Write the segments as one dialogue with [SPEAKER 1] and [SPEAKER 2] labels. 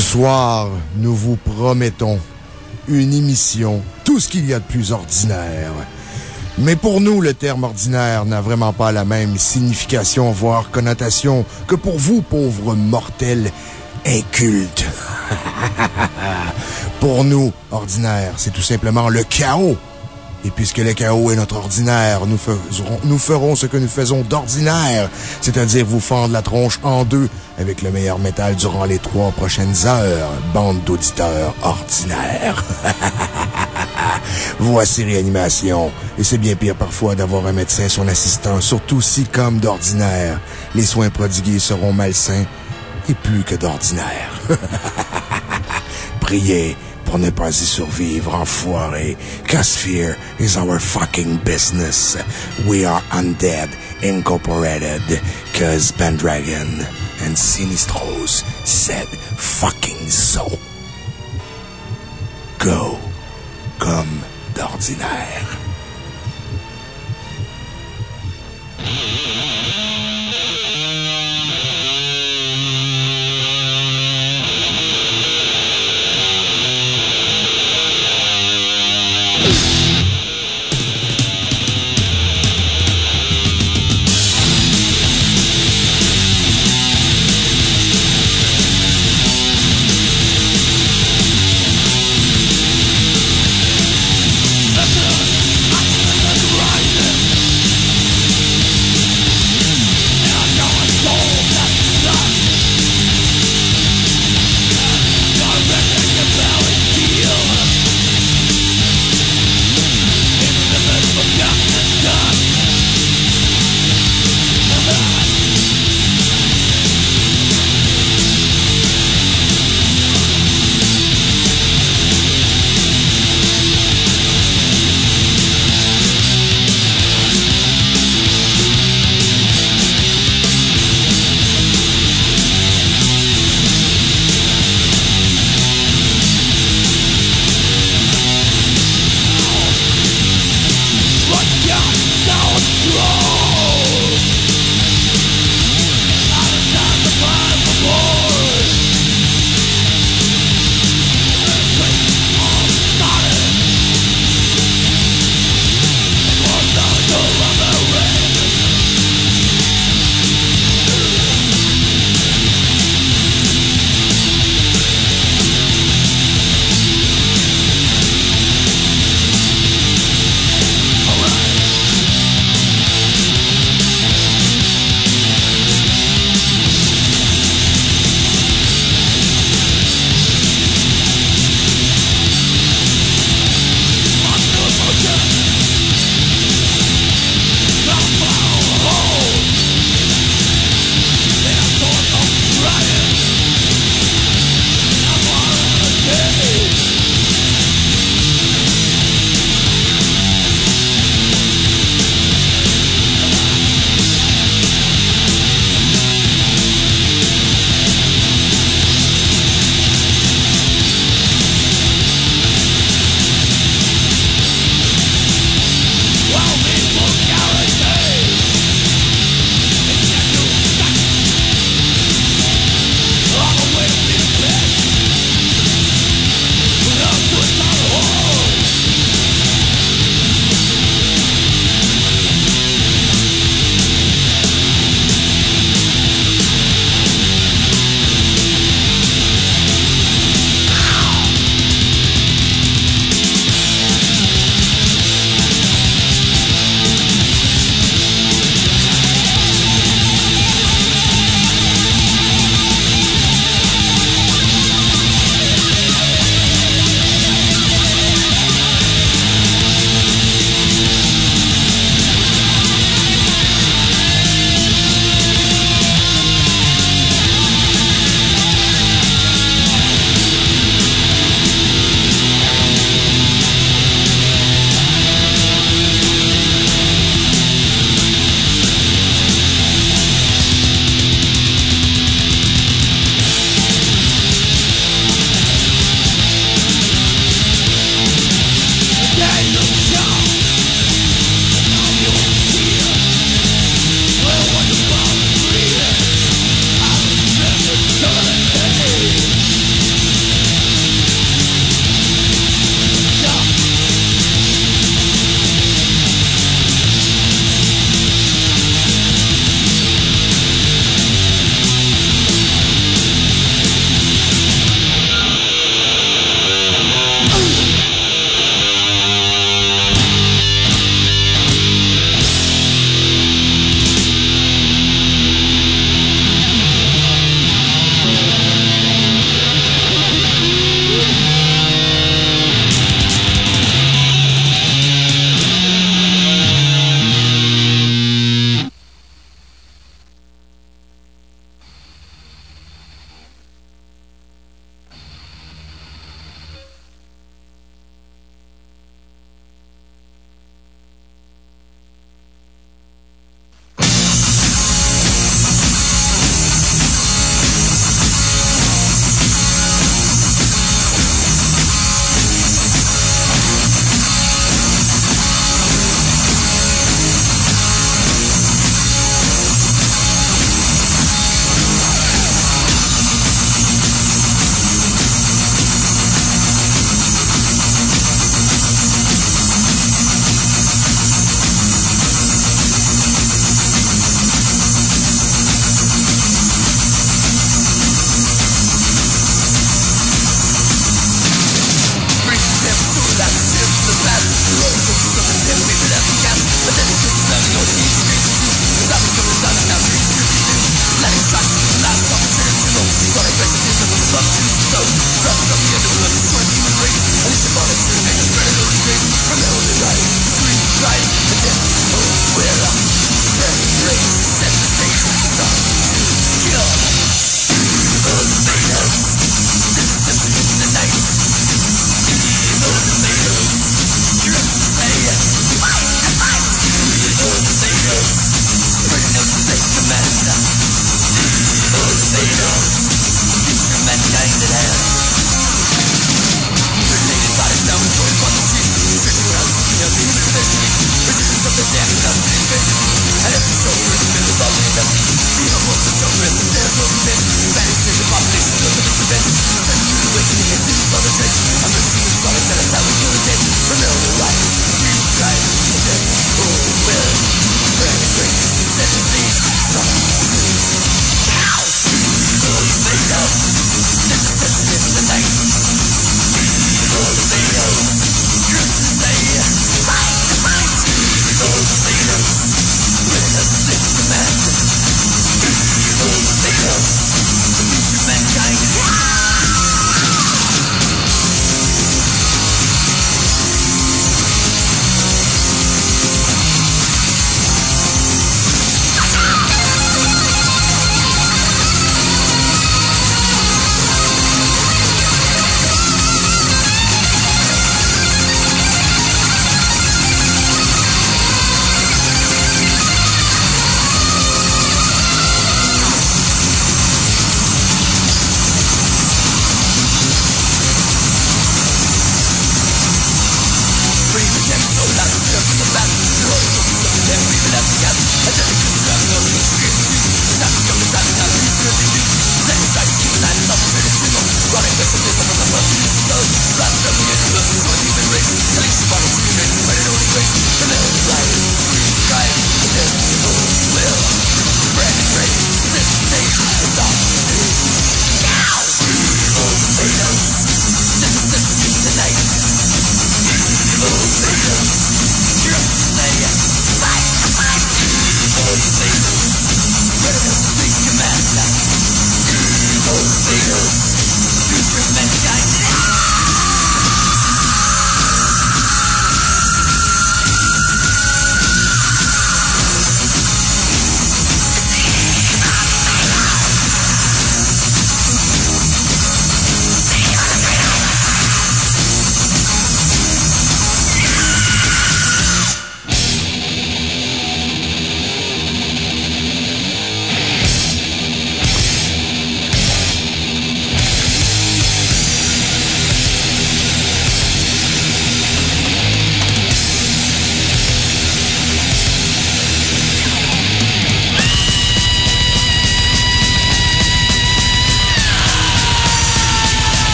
[SPEAKER 1] Ce soir, nous vous promettons une émission, tout ce qu'il y a de plus ordinaire. Mais pour nous, le terme ordinaire n'a vraiment pas la même signification, voire connotation, que pour vous, pauvres mortels incultes. pour nous, ordinaire, c'est tout simplement le chaos. Et puisque le chaos est notre ordinaire, nous ferons, nous ferons ce que nous faisons d'ordinaire, c'est-à-dire vous fendre la tronche en deux avec le meilleur métal durant les trois prochaines heures, bande d'auditeurs ordinaires. Voici réanimation. Et c'est bien pire parfois d'avoir un médecin, son assistant, surtout si, comme d'ordinaire, les soins prodigués seront malsains et plus que d'ordinaire. Priez pour ne pas y survivre, enfoiré. Cause fear is our fucking business. We are undead, incorporated. Cause Pendragon and Sinistros said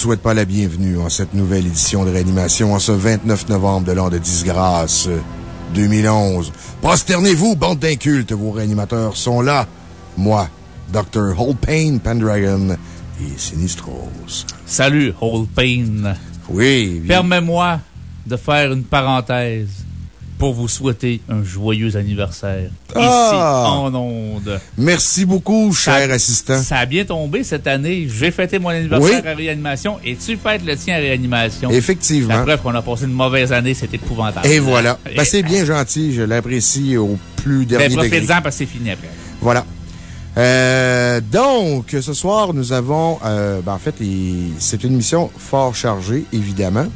[SPEAKER 1] souhaite pas la bienvenue en cette nouvelle édition de réanimation en ce 29 novembre de l'an de disgrâce 2011. Prosternez-vous, bande d'incultes, vos réanimateurs sont là. Moi, Dr. Holpain Pendragon et Sinistros.
[SPEAKER 2] Salut, Holpain.
[SPEAKER 1] Oui.
[SPEAKER 2] Permets-moi de faire une parenthèse pour vous souhaiter un joyeux anniversaire.
[SPEAKER 1] Ah!
[SPEAKER 2] Ici, en onde.
[SPEAKER 1] Merci beaucoup, cher
[SPEAKER 2] Ça-
[SPEAKER 1] assistant.
[SPEAKER 2] Ça a bien tombé cette année. J'ai fêté mon anniversaire
[SPEAKER 1] Oui.
[SPEAKER 2] à réanimation et tu fêtes le tien à réanimation.
[SPEAKER 1] Effectivement.
[SPEAKER 2] La preuve qu'on a passé une mauvaise année, c'est épouvantable.
[SPEAKER 1] Et voilà. Ben, c'est bien gentil. Je l'apprécie au plus
[SPEAKER 2] Ben,
[SPEAKER 1] dernier degré.
[SPEAKER 2] profitez-en parce que c'est fini après.
[SPEAKER 1] Voilà. Euh, donc, ce soir, nous avons, euh, ben, en fait, c'est une émission fort chargée, évidemment.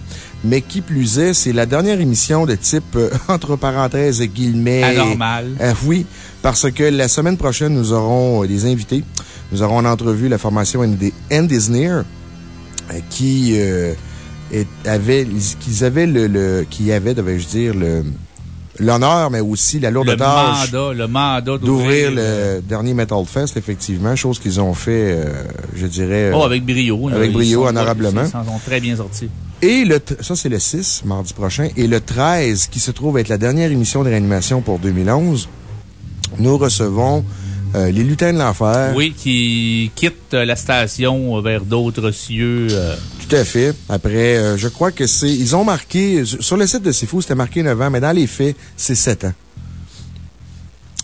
[SPEAKER 1] Mais qui plus est, c'est la dernière émission de type, euh, entre parenthèses, guillemets.
[SPEAKER 2] Anormal.
[SPEAKER 1] Euh, oui, parce que la semaine prochaine, nous aurons euh, des invités. Nous aurons en entrevue la formation Andy Andy Sneer, euh, qui, avait, qu'ils avaient le, le, qui avait, devais-je dire, le, l'honneur, mais aussi la lourde
[SPEAKER 2] Le
[SPEAKER 1] tâche
[SPEAKER 2] mandat, le mandat
[SPEAKER 1] d'ouvrir le dernier Metal Fest, effectivement, chose qu'ils ont fait, euh, je dirais.
[SPEAKER 2] Oh, avec brio.
[SPEAKER 1] avec brio, honorablement.
[SPEAKER 2] Ils s'en sont très bien sortis.
[SPEAKER 1] Et le, ça, c'est le 6, mardi prochain. Et le 13, qui se trouve être la dernière émission de réanimation pour 2011, nous recevons euh, les lutins de l'enfer.
[SPEAKER 2] Oui, qui quittent la station vers d'autres cieux. euh,
[SPEAKER 1] Tout à fait. Après, euh, je crois que c'est, ils ont marqué, sur le site de C'est Fou, c'était marqué 9 ans, mais dans les faits, c'est 7 ans.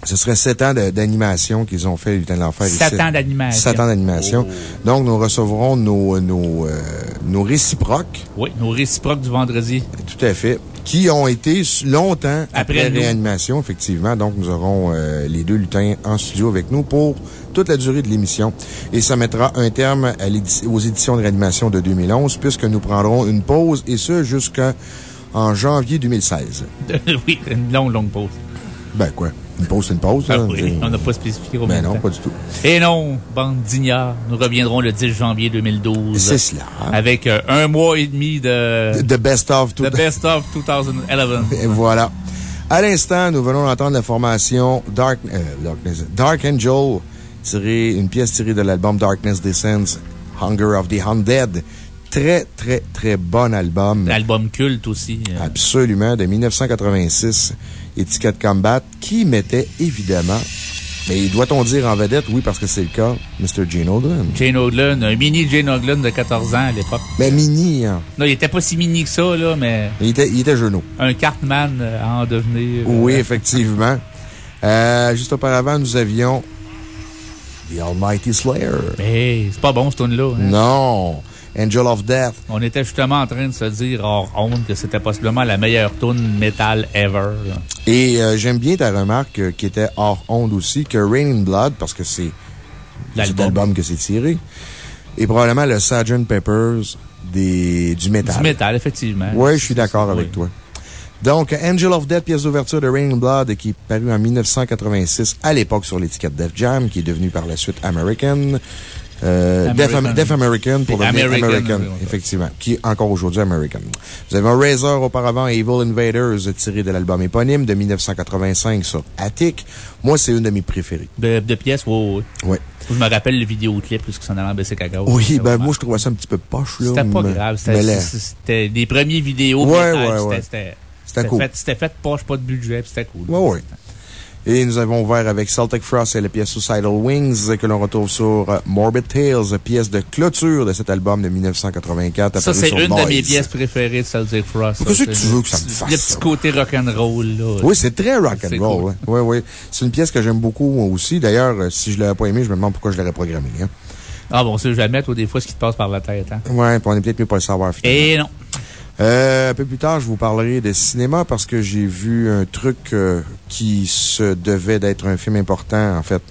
[SPEAKER 1] Ce serait 7 ans d'animation qu'ils ont fait, les lutins de l'enfer. ici.
[SPEAKER 2] Sept ans d'animation.
[SPEAKER 1] 7 ans d'animation. Donc, nous recevrons nos, nos, euh, nos réciproques.
[SPEAKER 2] Oui, nos réciproques du vendredi.
[SPEAKER 1] Tout à fait. Qui ont été longtemps après,
[SPEAKER 2] Après
[SPEAKER 1] réanimation, effectivement. Donc, nous aurons euh, les deux lutins en studio avec nous pour toute la durée de l'émission. Et ça mettra un terme à aux éditions de réanimation de 2011, puisque nous prendrons une pause, et ce jusqu'en janvier 2016.
[SPEAKER 2] oui, une longue, longue pause.
[SPEAKER 1] Ben quoi? Une pause, c'est une pause,
[SPEAKER 2] Ah
[SPEAKER 1] là.
[SPEAKER 2] oui, on n'a pas spécifié au
[SPEAKER 1] Ben
[SPEAKER 2] même
[SPEAKER 1] non,
[SPEAKER 2] temps.
[SPEAKER 1] pas du tout.
[SPEAKER 2] Et non, bande d'ignards, nous reviendrons le 10 janvier 2012.
[SPEAKER 1] C'est cela.
[SPEAKER 2] Avec euh, un mois et demi de
[SPEAKER 1] The best of tout.
[SPEAKER 2] The Best of 2011.
[SPEAKER 1] Et voilà. À l'instant, nous venons d'entendre la formation Dark, euh, Darkness- Dark Angel, tirée, une pièce tirée de l'album Darkness Descends, Hunger of the Undead. Très, très, très bon album.
[SPEAKER 2] L'album culte aussi. euh,
[SPEAKER 1] Absolument, de 1986, étiquette Combat, qui mettait évidemment, mais doit-on dire en vedette? Oui, parce que c'est le cas, Mr. Gene Oldland.
[SPEAKER 2] Jane Oglen, un mini Jane Oglen de 14 ans à l'époque.
[SPEAKER 1] Mais mini, hein.
[SPEAKER 2] Non, il était pas si mini que ça, là, mais
[SPEAKER 1] Il était, il était genou.
[SPEAKER 2] un Cartman euh, à en devenir. euh,
[SPEAKER 1] Oui, effectivement. Euh, juste auparavant, nous avions The Almighty Slayer.
[SPEAKER 2] Mais c'est pas bon, ce tune-là. hein.
[SPEAKER 1] Non. Angel of Death.
[SPEAKER 2] On était justement en train de se dire hors honte que c'était possiblement la meilleure tune metal ever.
[SPEAKER 1] Et euh, j'aime bien ta remarque euh, qui était hors onde aussi, que Rain in Blood, parce que c'est
[SPEAKER 2] L'album.
[SPEAKER 1] que c'est tiré, est probablement le Sgt. Peppers des, du métal.
[SPEAKER 2] Du métal, effectivement.
[SPEAKER 1] Oui, je suis d'accord
[SPEAKER 2] Oui.
[SPEAKER 1] avec toi. Donc, Angel of Death, pièce d'ouverture de Rain in Blood, qui est paru en 1986, à l'époque sur l'étiquette Def Jam, qui est devenu par la suite American. Euh, Def,
[SPEAKER 2] American.
[SPEAKER 1] Def American pour devenir
[SPEAKER 2] American,
[SPEAKER 1] American,
[SPEAKER 2] oui, oui.
[SPEAKER 1] effectivement, qui est encore aujourd'hui American. Vous avez un Razor auparavant, Evil Invaders, tiré de l'album éponyme de 1985 sur Attic. Moi, c'est une de mes préférées.
[SPEAKER 2] De, de pièces, oui, oui.
[SPEAKER 1] Ouais.
[SPEAKER 2] Je me rappelle le vidéoclip, puisque s'en allait en baisser cacao.
[SPEAKER 1] Oui, ben,
[SPEAKER 2] vraiment-
[SPEAKER 1] moi, je trouvais ça un petit peu poche, là.
[SPEAKER 2] C'était pas
[SPEAKER 1] mais-
[SPEAKER 2] grave. C'était des premiers vidéos.
[SPEAKER 1] Ouais, ouais,
[SPEAKER 2] c'était-
[SPEAKER 1] ouais.
[SPEAKER 2] C'était
[SPEAKER 1] C'était cool.
[SPEAKER 2] fait- C'était fait poche, pas de budget, c'était cool.
[SPEAKER 1] Ouais, ouais. Et nous avons ouvert avec Celtic Frost et la pièce Suicidal Wings que l'on retrouve sur euh, Morbid Tales, pièce de clôture de cet album de 1984.
[SPEAKER 2] Ça, c'est une de mes pièces préférées de Celtic Frost.
[SPEAKER 1] Qu'est-ce que tu veux que ça me fasse,
[SPEAKER 2] Le petit côté rock'n'roll, là.
[SPEAKER 1] Oui, c'est très rock'n'roll.
[SPEAKER 2] cool.
[SPEAKER 1] Oui, oui. C'est une pièce que j'aime beaucoup, moi aussi. D'ailleurs, euh, si je l'avais pas aimé, je me demande pourquoi je l'aurais programmé. Hein.
[SPEAKER 2] Ah bon, ça, jamais, toi, des fois, ce qui te passe par la tête, hein.
[SPEAKER 1] Ouais, puis on est peut-être mieux pas le savoir, finalement.
[SPEAKER 2] Et non.
[SPEAKER 1] Euh, un peu plus tard, je vous parlerai de cinéma parce que j'ai vu un truc euh, qui se devait d'être un film important, en fait,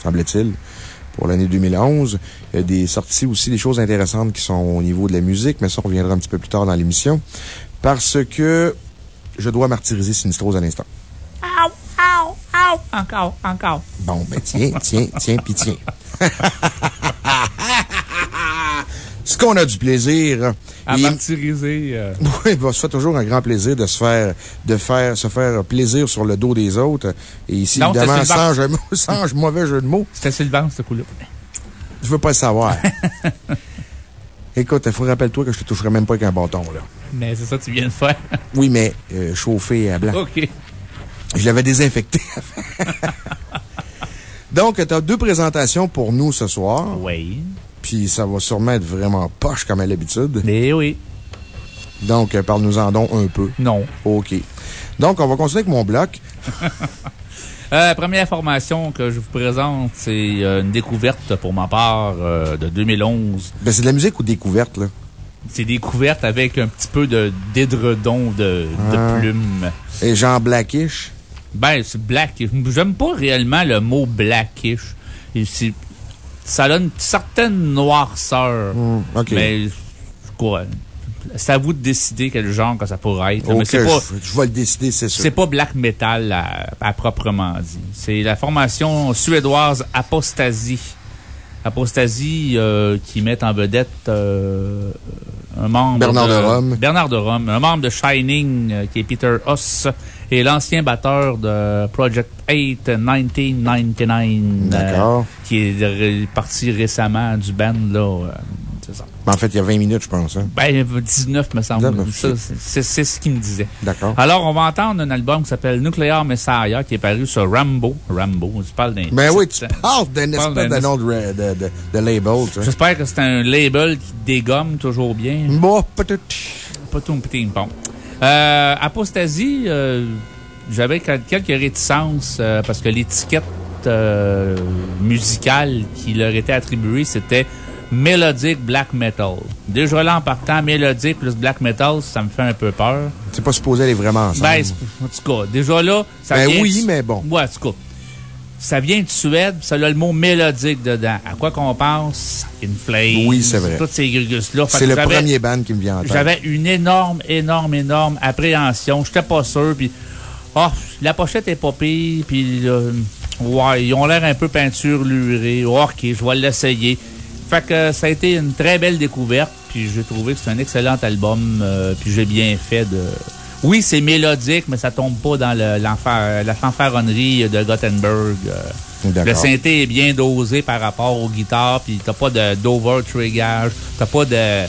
[SPEAKER 1] semble-t-il, pour l'année 2011. Il y a des sorties aussi, des choses intéressantes qui sont au niveau de la musique, mais ça, on reviendra un petit peu plus tard dans l'émission. Parce que je dois martyriser Sinistros à l'instant.
[SPEAKER 2] Ow, ow, ow. Encore, encore.
[SPEAKER 1] Bon, ben tiens, tiens, tiens, pis tiens. Ce qu'on a du plaisir.
[SPEAKER 2] À
[SPEAKER 1] et-
[SPEAKER 2] martyriser. euh,
[SPEAKER 1] Oui, bah, ça fait toujours un grand plaisir de se faire, de faire, se faire plaisir sur le dos des autres. Et ici,
[SPEAKER 2] Non,
[SPEAKER 1] évidemment, sans, jeu- sans mauvais jeu de mots,
[SPEAKER 2] C'était Sylvain, ce coup-là.
[SPEAKER 1] je veux pas le savoir. Écoute, il faut rappelle-toi que je te toucherai même pas avec un bâton, là.
[SPEAKER 2] Mais c'est ça que tu viens de faire.
[SPEAKER 1] Oui, mais euh, chauffé à blanc.
[SPEAKER 2] OK.
[SPEAKER 1] Je l'avais désinfecté Donc, tu as deux présentations pour nous ce soir.
[SPEAKER 2] Oui.
[SPEAKER 1] Puis ça va sûrement être vraiment poche comme à l'habitude.
[SPEAKER 2] Mais oui.
[SPEAKER 1] Donc, euh, parle-nous-en donc un peu.
[SPEAKER 2] Non.
[SPEAKER 1] OK. Donc, on va continuer avec mon bloc.
[SPEAKER 2] Euh, première information que je vous présente, c'est euh, une découverte pour ma part euh, de 2011.
[SPEAKER 1] Ben, c'est de la musique ou découverte, là?
[SPEAKER 2] C'est découverte avec un petit peu de d'édredon de, de
[SPEAKER 1] Ah.
[SPEAKER 2] plumes.
[SPEAKER 1] Et Jean Blackish?
[SPEAKER 2] Ben, c'est black. J'aime pas réellement le mot blackish. C'est- Ça a une certaine noirceur.
[SPEAKER 1] Hmm.
[SPEAKER 2] Mais, quoi, c'est à vous de décider quel genre que ça pourrait être. Mais
[SPEAKER 1] OK,
[SPEAKER 2] c'est pas,
[SPEAKER 1] je, je vais le décider, c'est sûr.
[SPEAKER 2] c'est pas black metal à, à proprement dit. C'est la formation suédoise Apostasie. Apostasie euh, qui met en vedette euh, un membre
[SPEAKER 1] Bernard de Rome.
[SPEAKER 2] Bernard de Rome, un membre de Shining euh, qui est Peter Huss et l'ancien batteur de Project 8 1999
[SPEAKER 1] D'accord.
[SPEAKER 2] euh, qui est parti récemment du band là. euh, c'est ça.
[SPEAKER 1] Ben, en fait, il y a 20 minutes, je pense. Hein?
[SPEAKER 2] Ben, 19 me semble.
[SPEAKER 1] 19,
[SPEAKER 2] Ça, c'est ce qu'il me disait.
[SPEAKER 1] D'accord.
[SPEAKER 2] Alors, on va entendre un album qui s'appelle Nuclear Messiah, qui est paru sur Rambo. Rambo, tu parles d'un.
[SPEAKER 1] Ben oui, tu parles d'un espèce
[SPEAKER 2] d'un
[SPEAKER 1] de nom de, de, de, label.
[SPEAKER 2] J'espère que c'est un label qui dégomme toujours bien.
[SPEAKER 1] Bon, peut-être.
[SPEAKER 2] Pas tout petit bon. Euh, Apostasie, euh, j'avais quel- quelques réticences euh, parce que l'étiquette euh, musicale qui leur était attribuée, c'était Melodic Black Metal. Déjà là, en partant, Melodic plus Black Metal, ça me fait un peu peur.
[SPEAKER 1] C'est pas supposé aller vraiment ensemble.
[SPEAKER 2] Ben, en tout cas, déjà là, ça
[SPEAKER 1] Ben
[SPEAKER 2] vient
[SPEAKER 1] oui, mais bon.
[SPEAKER 2] Ouais, en tout cas. Ça vient de Suède, ça a le mot mélodique dedans. À quoi qu'on pense? In Flames.
[SPEAKER 1] Oui, c'est vrai.
[SPEAKER 2] Toutes ces grugus-là. Fait
[SPEAKER 1] c'est le premier band qui me vient en tête.
[SPEAKER 2] J'avais une énorme, énorme, énorme appréhension. J'étais pas sûr, puis... Ah, la pochette est pas pire, puis... euh, ouais, ils ont l'air un peu peinture lurée. OK, je vais l'essayer. Fait que ça a été une très belle découverte, puis j'ai trouvé que c'est un excellent album, euh, puis j'ai bien fait de... Oui, c'est mélodique, mais ça tombe pas dans le- l'enfer- la fanfaronnerie de Gothenburg. euh. Le synthé est bien dosé par rapport aux guitares, puis t'as pas de d'over-trigage, t'as pas de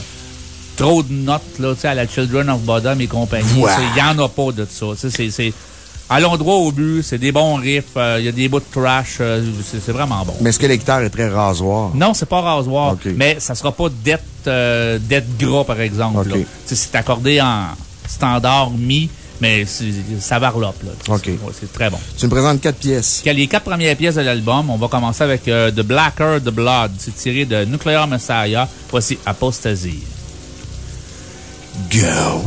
[SPEAKER 2] trop de notes, là, tu sais, à la Children of Bodom et compagnie. Il y en a pas de ça. C'est-. Allons droit au but, c'est des bons riffs, euh, il y a des bouts de trash, euh, c'est vraiment bon.
[SPEAKER 1] Mais est-ce que les guitares est très rasoir?
[SPEAKER 2] Non, c'est pas rasoir, mais ça sera pas d'être euh, d'être gras, par exemple. C'est accordé en standard mi, mais ça varlope. Là,
[SPEAKER 1] Ok.
[SPEAKER 2] c'est- ouais, c'est très bon.
[SPEAKER 1] Tu me présentes quatre pièces.
[SPEAKER 2] Les quatre premières pièces de l'album. On va commencer avec euh, The Blacker the Blood. C'est tiré de Nuclear Messiah. Voici Apostasy.
[SPEAKER 1] Go!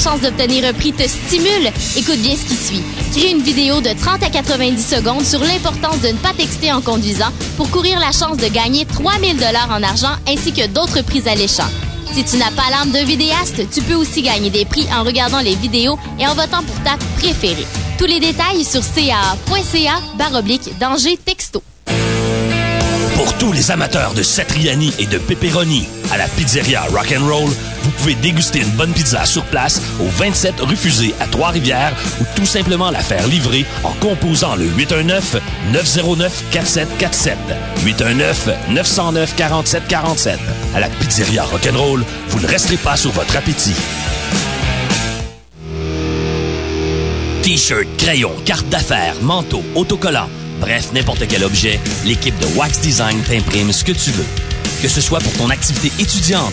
[SPEAKER 3] Chance d'obtenir un prix te stimule? Écoute bien ce qui suit. Crée une vidéo de 30 à 90 secondes sur l'importance de ne pas texter en conduisant pour courir la chance de gagner 3000 dollars en argent ainsi que d'autres prix alléchants. Si tu n'as pas l'âme d'un vidéaste, tu peux aussi gagner des prix en regardant les vidéos et en votant pour ta préférée. Tous les détails sur baroblique danger
[SPEAKER 4] amateurs de Satriani et de pepperoni, à la pizzeria Rock'n'Roll, vous pouvez déguster une bonne pizza sur place au 27 rue Fusée à Trois-Rivières ou tout simplement la faire livrer en composant le 819-909-4747. 819-909-4747. À la pizzeria Rock'n'Roll, vous ne resterez pas sur votre appétit. T-shirt, crayon, carte d'affaires, manteau, autocollant, bref, n'importe quel objet, l'équipe de Wax Design t'imprime ce que tu veux. Que ce soit pour ton activité étudiante,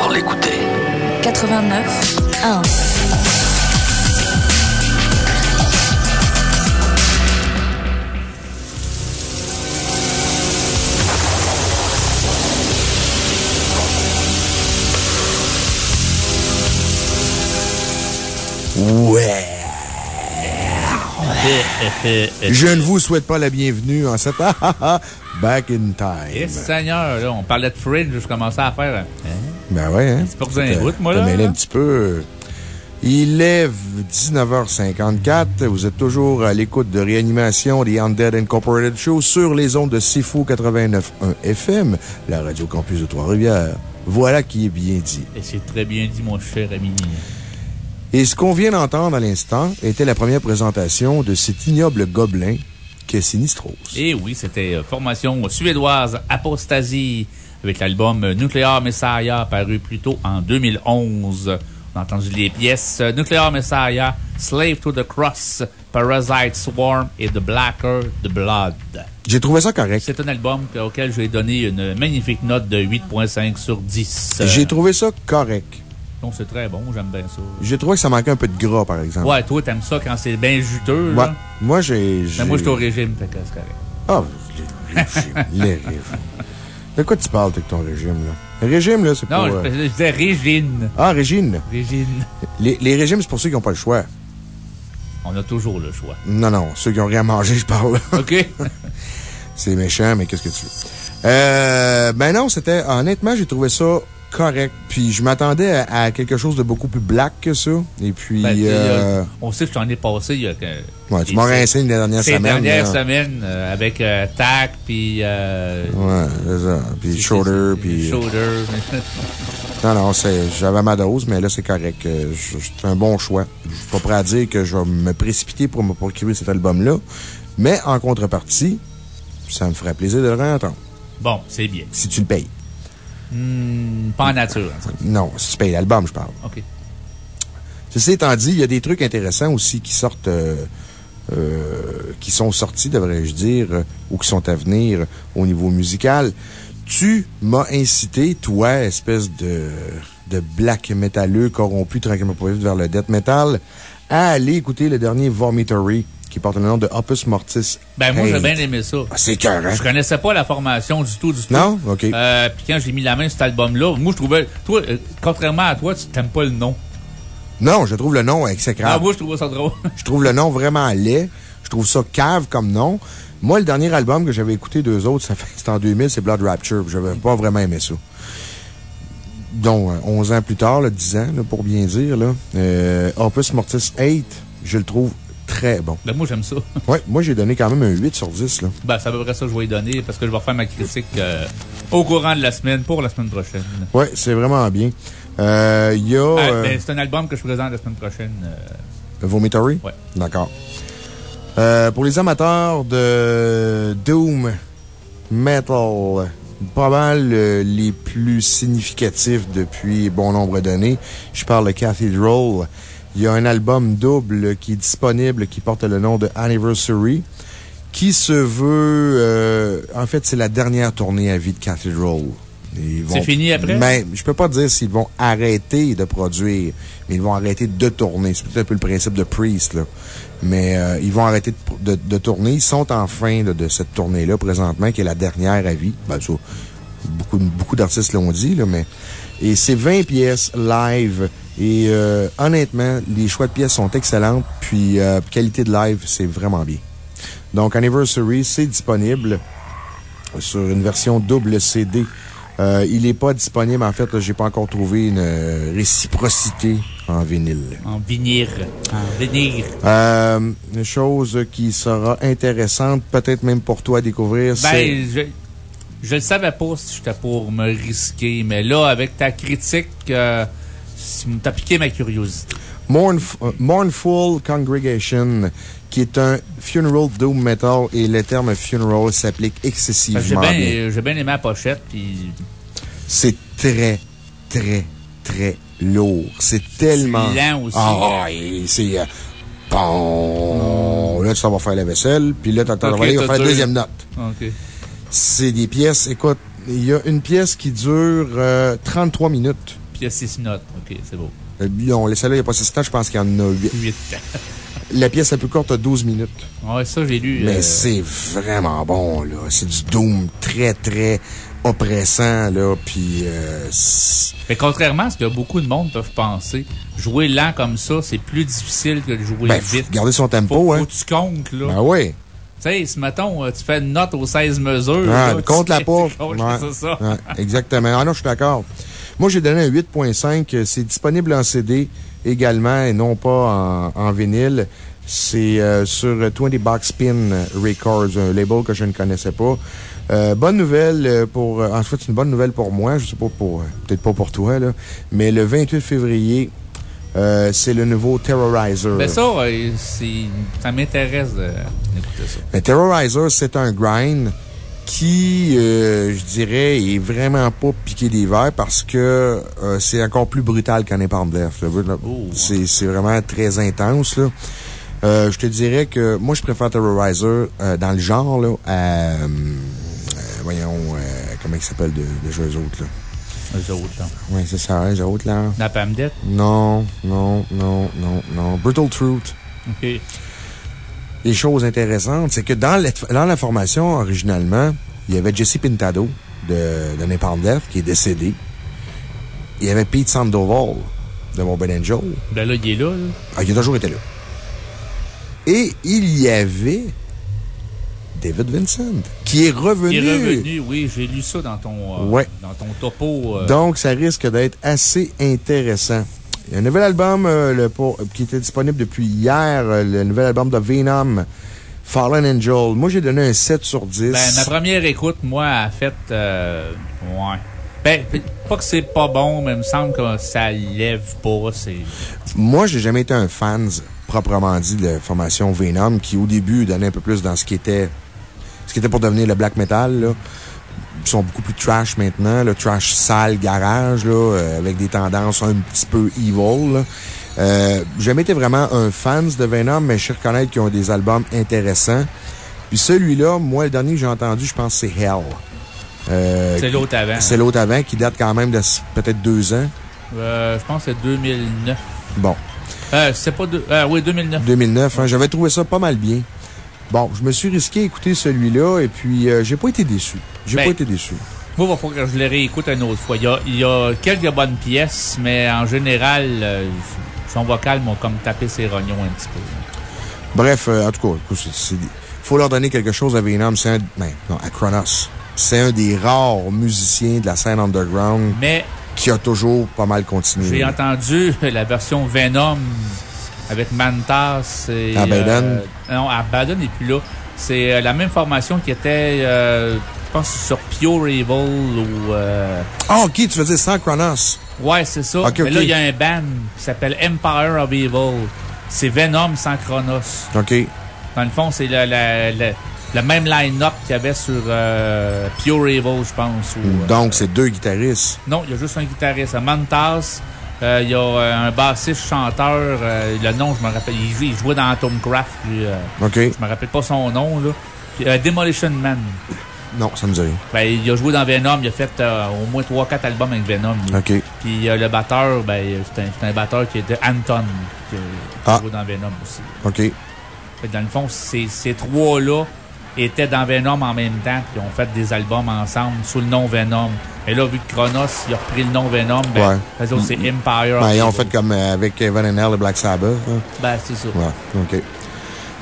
[SPEAKER 5] pour l'écouter.
[SPEAKER 6] 89 1
[SPEAKER 1] Ouais. Je ne vous souhaite pas la bienvenue en cette Back in time.
[SPEAKER 2] Yes, Seigneur, là, on parlait de Fringe, je commençais à faire. Hein?
[SPEAKER 1] Ben ouais, hein?
[SPEAKER 2] C'est que vous bout, moi, là.
[SPEAKER 1] mêlé un petit peu. Il est 19h54. Vous êtes toujours à l'écoute de réanimation des Undead Incorporated Show sur les ondes de Sifu 89.1 FM, la radio campus de Trois-Rivières. Voilà qui est bien dit.
[SPEAKER 2] Et c'est très bien dit, mon cher ami.
[SPEAKER 1] Et ce qu'on vient d'entendre à l'instant était la première présentation de cet ignoble gobelin qu'est Sinistros.
[SPEAKER 2] Et oui, c'était euh, formation suédoise Apostasie avec l'album Nuclear Messiah paru plus tôt en 2011. On a entendu les pièces Nuclear Messiah, Slave to the Cross, Parasite Swarm et The Blacker the Blood.
[SPEAKER 1] J'ai trouvé ça correct.
[SPEAKER 2] C'est un album auquel j'ai donné une magnifique note de 8.5 sur 10.
[SPEAKER 1] J'ai trouvé ça correct.
[SPEAKER 2] Donc, c'est très bon, j'aime bien ça.
[SPEAKER 1] J'ai trouvé que ça manquait un peu de gras, par exemple.
[SPEAKER 2] Ouais, toi, t'aimes ça quand c'est bien juteux,
[SPEAKER 1] Ouais.
[SPEAKER 2] là.
[SPEAKER 1] Moi, j'ai.
[SPEAKER 2] Mais moi, je suis au régime, fait que c'est correct.
[SPEAKER 1] Ah, les régimes. les régimes. De quoi tu parles avec ton régime, là? Régime, là, c'est
[SPEAKER 2] Non,
[SPEAKER 1] pour.
[SPEAKER 2] je,
[SPEAKER 1] euh,
[SPEAKER 2] je disais Régine.
[SPEAKER 1] Ah, Régine?
[SPEAKER 2] Régine.
[SPEAKER 1] Les, les régimes, c'est pour ceux qui n'ont pas le choix.
[SPEAKER 2] On a toujours le choix.
[SPEAKER 1] Non, non, ceux qui n'ont rien à manger, je parle.
[SPEAKER 2] OK?
[SPEAKER 1] c'est méchant, mais qu'est-ce que tu veux? Euh, ben non, c'était. Honnêtement, j'ai trouvé ça correct. Puis je m'attendais à, à quelque chose de beaucoup plus black que ça. Et puis.
[SPEAKER 2] Ben,
[SPEAKER 1] euh,
[SPEAKER 2] on sait que je t'en ai passé il y a. que-
[SPEAKER 1] ouais, tu m'as rincé les dernières
[SPEAKER 2] Ces
[SPEAKER 1] semaines.
[SPEAKER 2] dernières
[SPEAKER 1] là.
[SPEAKER 2] semaines, euh, avec euh, Tac, puis. euh,
[SPEAKER 1] Ouais, c'est ça. Puis Shoulder, puis.
[SPEAKER 2] Shoulder.
[SPEAKER 1] Non, non, j'avais ma dose, mais là, c'est correct. C'est un bon choix. Je suis pas prêt à dire que je vais me précipiter pour me procurer cet album-là. Mais en contrepartie, ça me ferait plaisir de le réentendre.
[SPEAKER 2] bon, c'est bien.
[SPEAKER 1] Si tu le payes.
[SPEAKER 2] Hmm, pas en nature, en tout cas.
[SPEAKER 1] Non, si tu payes l'album, je parle.
[SPEAKER 2] OK.
[SPEAKER 1] Ceci étant dit, il y a des trucs intéressants aussi qui sortent, euh, euh, qui sont sortis, devrais-je dire, euh, ou qui sont à venir au niveau musical. Tu m'as incité, toi, espèce de, de black métalleux corrompu tranquillement pas vite vers le death metal, à aller écouter le dernier Vomitory qui porte le nom de Opus Mortis.
[SPEAKER 2] Ben, moi, j'ai bien aimé ça.
[SPEAKER 1] Ah, c'est cœur, hein?
[SPEAKER 2] Je connaissais pas la formation du tout, du tout.
[SPEAKER 1] Non? OK.
[SPEAKER 2] Euh, puis quand j'ai mis la main sur cet album-là, moi, je trouvais. Toi, euh, contrairement à toi, tu t'aimes pas le nom.
[SPEAKER 1] Non, je trouve le nom exécrable.
[SPEAKER 2] Ah, moi, je trouvais ça drôle.
[SPEAKER 1] Je trouve le nom vraiment laid. Je trouve ça cave comme nom. Moi, le dernier album que j'avais écouté, deux autres, ça fait, c'était en 2000, c'est Blood Rapture. J'avais pas vraiment aimé ça. Donc, euh, 11 ans plus tard, là, 10 ans, là, pour bien dire, là, euh, Opus Mortis 8, je le trouve très bon.
[SPEAKER 2] Ben, moi, j'aime ça.
[SPEAKER 1] Ouais, moi, j'ai donné quand même un 8 sur 10, là.
[SPEAKER 2] Ben, c'est à peu près ça que je vais y donner parce que je vais faire ma critique euh, au courant de la semaine pour la semaine prochaine.
[SPEAKER 1] Ouais, c'est vraiment bien. Euh, y a.
[SPEAKER 2] Ah,
[SPEAKER 1] euh,
[SPEAKER 2] ben, c'est un album que je présente la semaine prochaine. euh,
[SPEAKER 1] Vomitory?
[SPEAKER 2] Ouais.
[SPEAKER 1] D'accord. Pour les amateurs de Doom, Metal, pas mal euh, les plus significatifs depuis bon nombre d'années. Je parle de Cathedral. Il y a un album double qui est disponible qui porte le nom de Anniversary qui se veut, euh, en fait, c'est la dernière tournée à vie de Cathedral.
[SPEAKER 2] C'est fini après?
[SPEAKER 1] Mais je peux pas dire s'ils vont arrêter de produire, mais ils vont arrêter de tourner. C'est peut-être un peu le principe de Priest, là. Mais euh, ils vont arrêter de, de- de tourner. Ils sont en fin de, de cette tournée-là présentement, qui est la dernière à vie. Ben, ça, beaucoup, beaucoup d'artistes l'ont dit, là, mais. Et c'est 20 pièces live. Et euh, honnêtement, les choix de pièces sont excellentes. Puis, euh, qualité de live, c'est vraiment bien. Donc, Anniversary, c'est disponible sur une version double CD. Euh, il n'est pas disponible, en fait, j'ai pas encore trouvé une réciprocité en vinyle.
[SPEAKER 2] En vinyle. En vinyle.
[SPEAKER 1] Euh, une chose qui sera intéressante, peut-être même pour toi à découvrir, c'est.
[SPEAKER 2] Ben, je, je le savais pas si j'étais pour me risquer, mais là, avec ta critique, euh, t'as piqué ma curiosité.
[SPEAKER 1] Mournf- euh, Mournful Congregation, qui est un funeral doom metal, et le terme funeral s'applique
[SPEAKER 2] que J'ai
[SPEAKER 1] excessivement
[SPEAKER 2] bien
[SPEAKER 1] bien.
[SPEAKER 2] j'ai bien aimé la pochette, puis
[SPEAKER 1] C'est très, très, très lourd. C'est tellement.
[SPEAKER 2] C'est lent aussi.
[SPEAKER 1] Ah, c'est. euh, bon. Là, tu vas faire la vaisselle, puis là, t'attends,
[SPEAKER 2] Ok,
[SPEAKER 1] il va faire la
[SPEAKER 2] deux.
[SPEAKER 1] deuxième note. C'est des pièces, écoute, il y a une pièce qui dure euh, 33 minutes.
[SPEAKER 2] Il y a six notes. OK, c'est beau.
[SPEAKER 1] Euh, non, celle-là, il n'y a pas 6 temps, je pense qu'il y en a 8.
[SPEAKER 2] Huit.
[SPEAKER 1] La pièce la plus courte a 12 minutes.
[SPEAKER 2] Ouais, ça, j'ai lu.
[SPEAKER 1] Mais
[SPEAKER 2] euh,
[SPEAKER 1] c'est vraiment bon, là. C'est du doom très, très oppressant, là. Puis, euh,
[SPEAKER 2] Mais contrairement à ce que beaucoup de monde peuvent penser, jouer lent comme ça, c'est plus difficile que de jouer
[SPEAKER 1] ben,
[SPEAKER 2] vite.
[SPEAKER 1] garder son tempo,
[SPEAKER 2] Faut,
[SPEAKER 1] hein.
[SPEAKER 2] faut que tu comptes, là.
[SPEAKER 1] Ben oui.
[SPEAKER 2] Tu sais, si, mettons, euh, tu fais une note aux 16 mesures.
[SPEAKER 1] Ah,
[SPEAKER 2] là,
[SPEAKER 1] pas.
[SPEAKER 2] tu comptes,
[SPEAKER 1] Ouais.
[SPEAKER 2] C'est ça.
[SPEAKER 1] Ouais, exactement. Ah non, je suis d'accord. Moi, j'ai donné un 8.5. C'est disponible en CD également et non pas en, en vinyle. C'est euh, sur 20 Box Spin Records, un label que je ne connaissais pas. Euh, bonne nouvelle euh, pour. En fait, c'est une bonne nouvelle pour moi. Je sais pas pour. Peut-être pas pour toi, là. Mais le 28 février, euh, c'est le nouveau Terrorizer.
[SPEAKER 2] Ben ça, c'est- ça m'intéresse de- d'écouter ça.
[SPEAKER 1] Mais Terrorizer, c'est un grind qui, euh, je dirais, est vraiment pas piqué des verres parce que euh, c'est encore plus brutal qu'un là. Là, C'est vraiment très intense. Là. Euh, je te dirais que moi, je préfère Terrorizer euh, dans le genre, là, à, voyons, euh, comment ils s'appellent de, déjà eux autres, là.
[SPEAKER 2] Eux autres, là.
[SPEAKER 1] Oui, c'est ça, eux autres, là.
[SPEAKER 2] Napalm Death?
[SPEAKER 1] Non, non, non, non, non. Brutal Truth.
[SPEAKER 2] OK.
[SPEAKER 1] Les choses intéressantes, c'est que dans la, dans la formation, originalement, il y avait Jesse Pintado de, de Death qui est décédé. Il y avait Pete Sandoval de Morbid Angel.
[SPEAKER 2] Ben là, il est là, là.
[SPEAKER 1] Ah, il a toujours été là. Et il y avait David Vincent qui est revenu.
[SPEAKER 2] Il est revenu, oui, j'ai lu ça dans ton, euh,
[SPEAKER 1] Ouais.
[SPEAKER 2] dans ton topo. euh,
[SPEAKER 1] Donc, ça risque d'être assez intéressant. Il y a un nouvel album euh, le, pour- qui était disponible depuis hier, euh, le nouvel album de Venom, Fallen Angel. Moi, j'ai donné un 7 sur 10.
[SPEAKER 2] Ben, ma première écoute, moi, a fait. euh, ouais. Ben, pas que c'est pas bon, mais il me semble que ça lève pas. C'est.
[SPEAKER 1] Moi, j'ai jamais été un fan, proprement dit, de la formation Venom, qui au début donnait un peu plus dans ce qui était, ce qui était pour devenir le black metal, là. Ils sont beaucoup plus trash maintenant, le trash sale garage, là, euh, avec des tendances un petit peu evil, là. Euh, j'ai jamais été vraiment un fan de Venom, mais je sais reconnaître qu'ils ont des albums intéressants. Puis celui-là, moi, le dernier que j'ai entendu, je pense que c'est Hell. Euh,
[SPEAKER 2] C'est l'autre avant.
[SPEAKER 1] C'est l'autre avant, qui date quand même de peut-être deux ans.
[SPEAKER 2] Euh, je pense que c'est 2009.
[SPEAKER 1] Bon.
[SPEAKER 2] Euh, c'est pas deux. Oui, 2009.
[SPEAKER 1] 2009. hein, J'avais trouvé ça pas mal bien. Bon, je me suis risqué à écouter celui-là et puis j'ai pas été déçu. J'ai
[SPEAKER 2] Ben,
[SPEAKER 1] pas été déçu.
[SPEAKER 2] Moi, il va falloir que je le réécoute une autre fois. Il y a, il y a quelques bonnes pièces, mais en général, euh, son vocal m'a comme tapé ses rognons un petit peu.
[SPEAKER 1] Bref, euh, en tout cas, c'est- faut leur donner quelque chose à Venom. C'est un, ben, non, à Kronos. C'est un des rares musiciens de la scène underground
[SPEAKER 2] Mais
[SPEAKER 1] qui a toujours pas mal continué.
[SPEAKER 2] j'ai entendu la version Venom avec Mantas et.
[SPEAKER 1] Abaddon.
[SPEAKER 2] euh, non, Abaddon n'est plus là. C'est la même formation qui était, euh, je pense, sur Pure Evil ou. euh,
[SPEAKER 1] Ah, ok, tu veux dire sans Kronos.
[SPEAKER 2] Ouais, c'est ça. Mais là, il y a un band qui s'appelle Empire of Evil. C'est Venom sans Chronos.
[SPEAKER 1] OK.
[SPEAKER 2] Dans le fond, c'est la, la, le même line-up qu'il y avait sur euh, Pure Evil, je pense. euh,
[SPEAKER 1] Donc, c'est deux guitaristes.
[SPEAKER 2] Non, il y a juste un guitariste. Mantas, euh, il y a un bassiste-chanteur. euh, le nom, je me rappelle. Il, jouait- il jouait dans Atomcraft. Lui,
[SPEAKER 1] OK.
[SPEAKER 2] je me rappelle pas son nom. Là. Puis, Demolition Man.
[SPEAKER 1] Non, ça me dit rien.
[SPEAKER 2] Ben, il a joué dans Venom. Il a fait euh, au moins 3-4 albums avec Venom. lui.
[SPEAKER 1] OK.
[SPEAKER 2] Puis euh, le batteur, ben, c'est un, batteur qui était Anton, qui, qui
[SPEAKER 1] Ah.
[SPEAKER 2] jouait dans Venom aussi.
[SPEAKER 1] OK.
[SPEAKER 2] Fait que dans le fond, ces, ces trois-là étaient dans Venom en même temps, puis ont fait des albums ensemble sous le nom Venom. Et là, vu que Kronos, il a repris le nom Venom, ben,
[SPEAKER 1] Ouais.
[SPEAKER 2] c'est Empire.
[SPEAKER 1] Ben, ils ont fait comme euh, avec Evan and Hell et Black Sabbath. hein.
[SPEAKER 2] Ben, c'est ça.
[SPEAKER 1] Ouais, OK.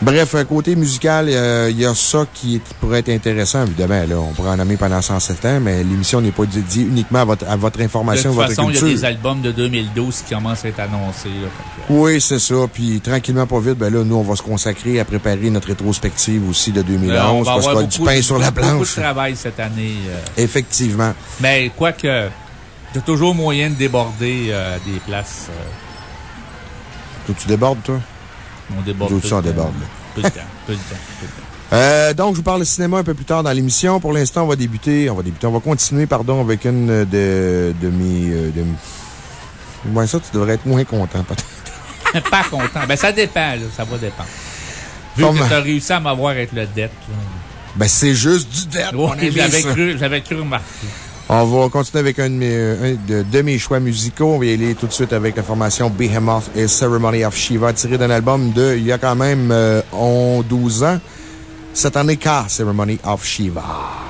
[SPEAKER 1] Bref, euh, côté musical, euh, il y a ça qui, pourrait être intéressant, évidemment. Là, on pourrait en nommer pendant 107 ans, mais l'émission n'est pas dédiée uniquement à votre, à votre
[SPEAKER 2] De
[SPEAKER 1] information,
[SPEAKER 2] toute
[SPEAKER 1] votre
[SPEAKER 2] façon, il y a
[SPEAKER 1] culture.
[SPEAKER 2] des albums de 2012 qui commencent à être annoncés. là. Que,
[SPEAKER 1] Oui, c'est ça. Puis tranquillement, pas vite, ben là, nous, on va se consacrer à préparer notre rétrospective aussi de 2011
[SPEAKER 2] euh, on va
[SPEAKER 1] parce qu'il y
[SPEAKER 2] avoir
[SPEAKER 1] a du
[SPEAKER 2] beaucoup
[SPEAKER 1] pain
[SPEAKER 2] de-
[SPEAKER 1] sur la
[SPEAKER 2] Beaucoup
[SPEAKER 1] planche.
[SPEAKER 2] de travail cette année. euh.
[SPEAKER 1] Effectivement.
[SPEAKER 2] Mais quoique, il y a toujours moyen de déborder euh, des places. euh,
[SPEAKER 1] Toi, tu débordes, toi?
[SPEAKER 2] On déborde. Tout
[SPEAKER 1] aussi, on
[SPEAKER 2] le temps.
[SPEAKER 1] déborde.
[SPEAKER 2] Tout le temps. Tout le temps.
[SPEAKER 1] Euh, donc, je vous parle de cinéma un peu plus tard dans l'émission. Pour l'instant, on va débuter, on va débuter, on va continuer, pardon, avec une de, de mes, euh, de m- Ouais, ça, tu devrais être moins content, peut-être.
[SPEAKER 2] Pas content. Ben, ça dépend, là. Ça va dépendre. Vu
[SPEAKER 1] Comme-
[SPEAKER 2] que tu as réussi à m'avoir avec le dette, là.
[SPEAKER 1] Ben, c'est juste du
[SPEAKER 2] Ouais,
[SPEAKER 1] ami,
[SPEAKER 2] j'avais
[SPEAKER 1] ça.
[SPEAKER 2] cru, j'avais cru remarquer.
[SPEAKER 1] On va continuer avec un de mes, un de, mes choix musicaux. On va y aller tout de suite avec la formation Behemoth et Ceremony of Shiva, tiré d'un album de, il y a quand même, euh, 11, 12 ans. Cette année, K, Ceremony of Shiva.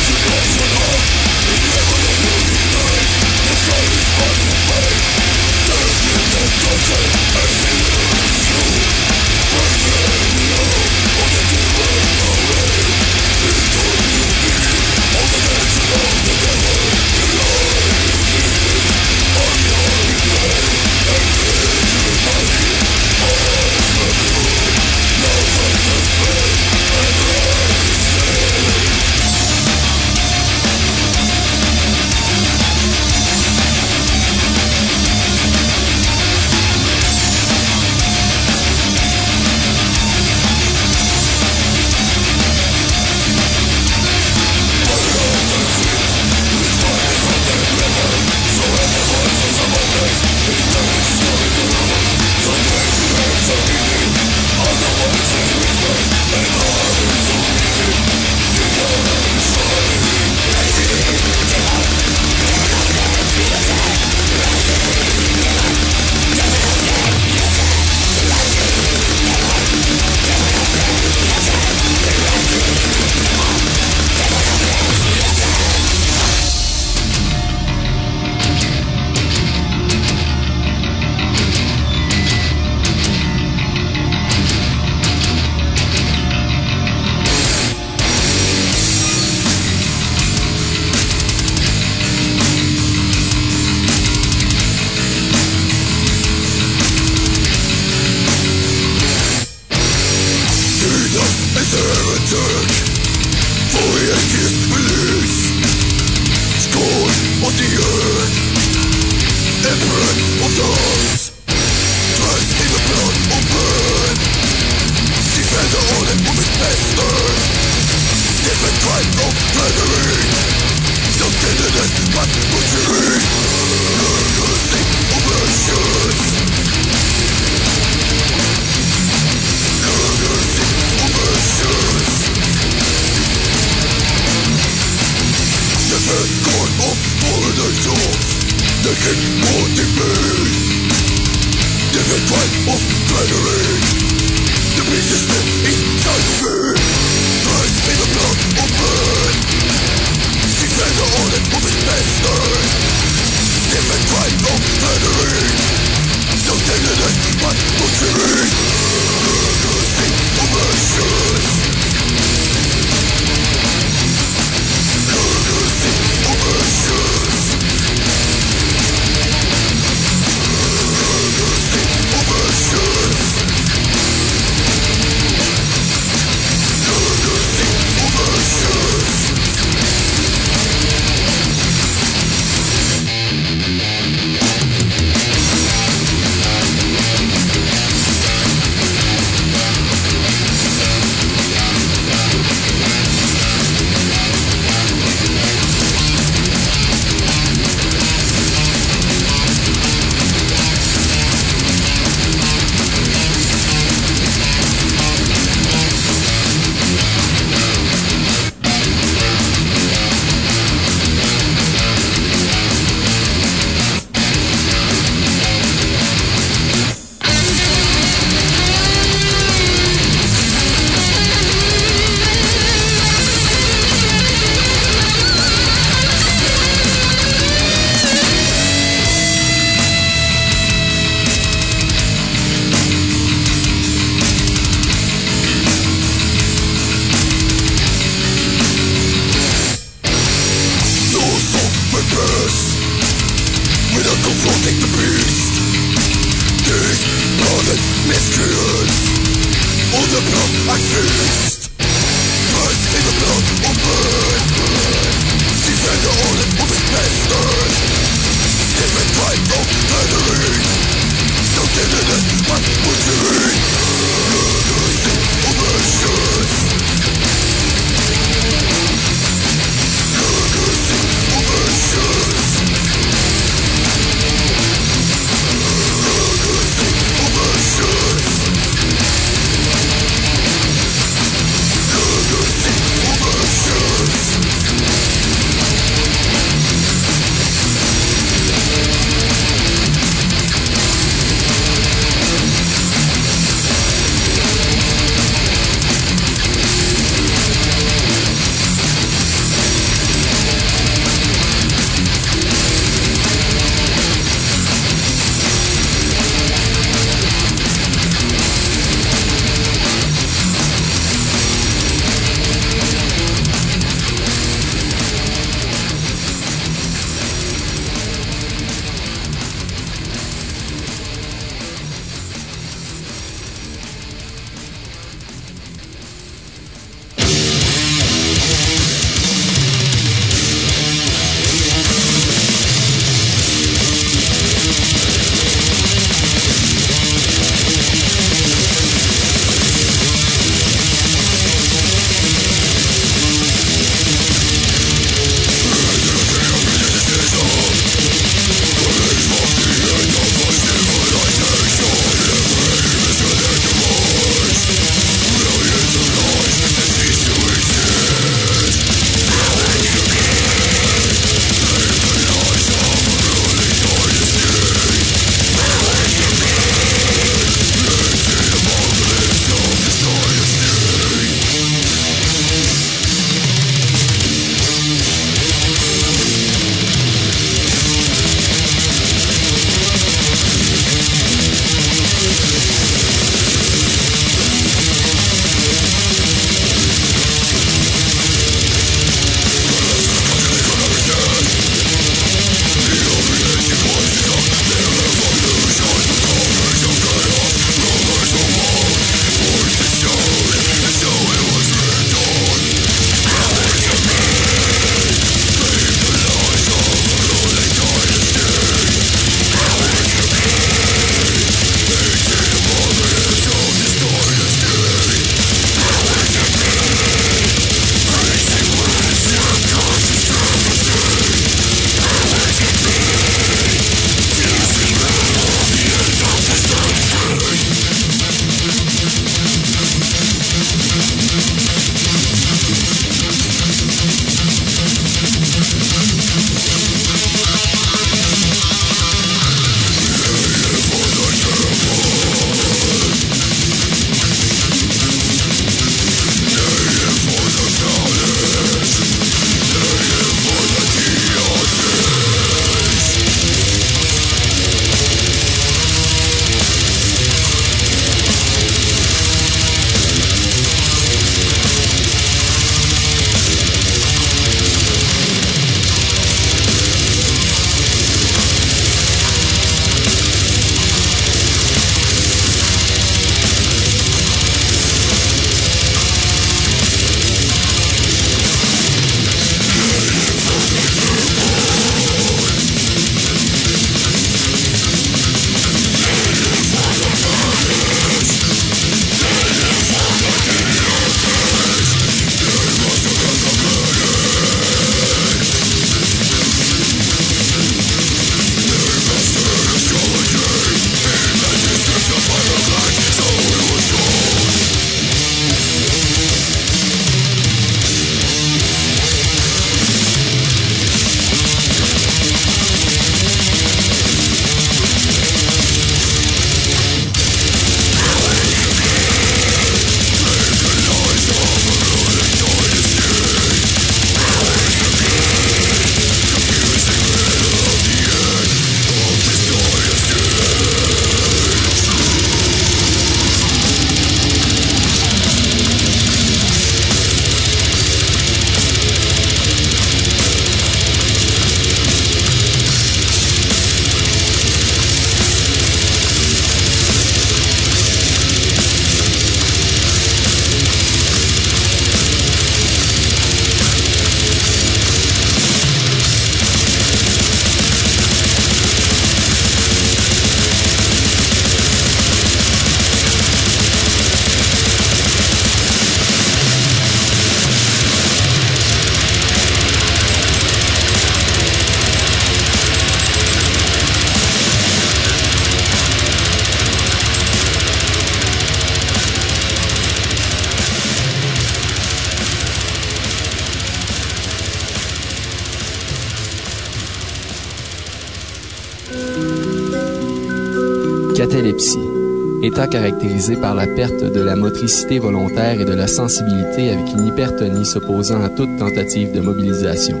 [SPEAKER 7] Caractérisé par la perte de la motricité volontaire et de la sensibilité avec une hypertonie s'opposant à toute tentative de mobilisation.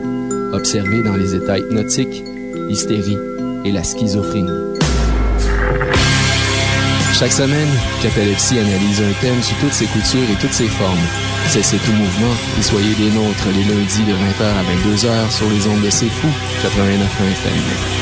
[SPEAKER 7] Observé dans les états hypnotiques, l'hystérie et la schizophrénie. Chaque semaine, Catalepsie analyse un thème sous toutes ses coutures et toutes ses formes. Cessez tout mouvement et soyez des nôtres les lundis de 20h à 22h sur les ondes de C'est Fou, 89 FM.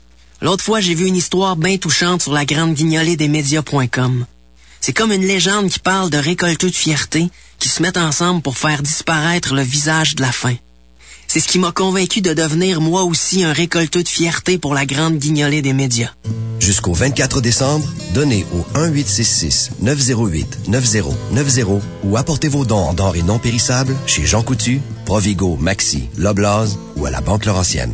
[SPEAKER 8] L'autre fois, j'ai vu une histoire bien touchante sur la grande guignolée des médias.com. C'est comme une légende qui parle de récolteux de fierté qui se mettent ensemble pour faire disparaître le visage de la faim. C'est ce qui m'a convaincu de devenir moi aussi un récolteux de fierté pour la grande guignolée des médias.
[SPEAKER 9] Jusqu'au 24 décembre, donnez au 1-866-908-9090 ou apportez vos dons en denrées non périssables chez Jean Coutu, Provigo, Maxi, Loblaws ou à la Banque Laurentienne.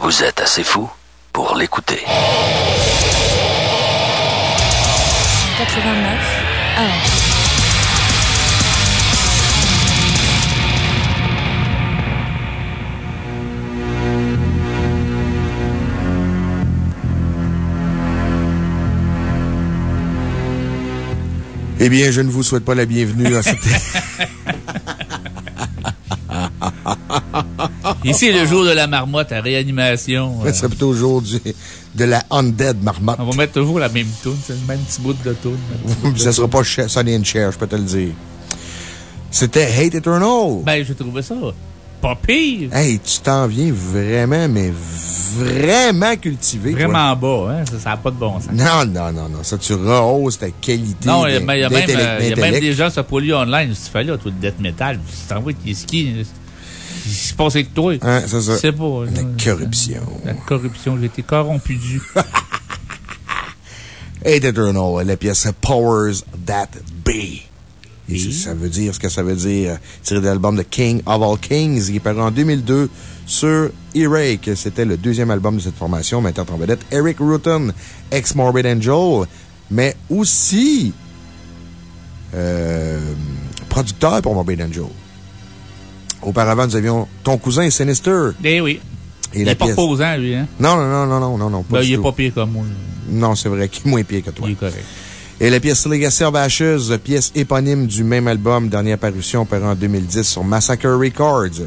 [SPEAKER 5] Vous êtes assez fou pour l'écouter.
[SPEAKER 6] 89 1.
[SPEAKER 1] Eh bien, je ne vous souhaite pas la bienvenue à cette...
[SPEAKER 2] Ici, le jour de la marmotte à réanimation.
[SPEAKER 1] Ce serait plutôt le jour du- de la Undead Marmotte.
[SPEAKER 2] On va mettre toujours la même toune, c'est le même petit bout de toune.
[SPEAKER 1] Ça sera pas Sonny and Cher, je peux te le dire. C'était Hate Eternal.
[SPEAKER 2] Ben, j'ai trouvé ça pas pire.
[SPEAKER 1] Hey, tu t'en viens vraiment, mais vraiment cultivé. toi.
[SPEAKER 2] Vraiment bas, hein? Ça n'a pas de bon sens.
[SPEAKER 1] Non, non, non, non. Ça, tu rehausses ta qualité.
[SPEAKER 2] Non, il y a,
[SPEAKER 1] d'in-
[SPEAKER 2] il y a même, euh, il y a même
[SPEAKER 1] d'intellect.
[SPEAKER 2] des gens sur Poly Online. Si tu fais là, tout le death metal, tu t'envoies tes skis. Il se passe avec toi.
[SPEAKER 1] Hein, c'est ça.
[SPEAKER 2] C'est pas.
[SPEAKER 1] La corruption.
[SPEAKER 2] La corruption. J'ai été corrompu du.
[SPEAKER 1] Hate Eternal, la pièce Powers That Be. Et ça- ça veut dire ce que ça veut dire. Tiré de l'album de King of All Kings, qui est paru en 2002 sur E-Rake. C'était le deuxième album de cette formation, mettant en vedette Eric Rutan, ex-Morbid Angel, mais aussi euh, producteur pour Morbid Angel. Auparavant, nous avions ton cousin Sinister.
[SPEAKER 2] Eh oui.
[SPEAKER 1] Et
[SPEAKER 2] il est pas
[SPEAKER 1] pièce-
[SPEAKER 2] posant, lui, hein?
[SPEAKER 1] Non, non, non, non, non, non, non.
[SPEAKER 2] Ben, il est
[SPEAKER 1] tout.
[SPEAKER 2] pas pire comme moi.
[SPEAKER 1] Non, c'est vrai qu'il est moins pire que toi.
[SPEAKER 2] Il est correct.
[SPEAKER 1] Et la pièce Legacy of Ashes, pièce éponyme du même album, dernière parution, paru en 2010 sur Massacre Records.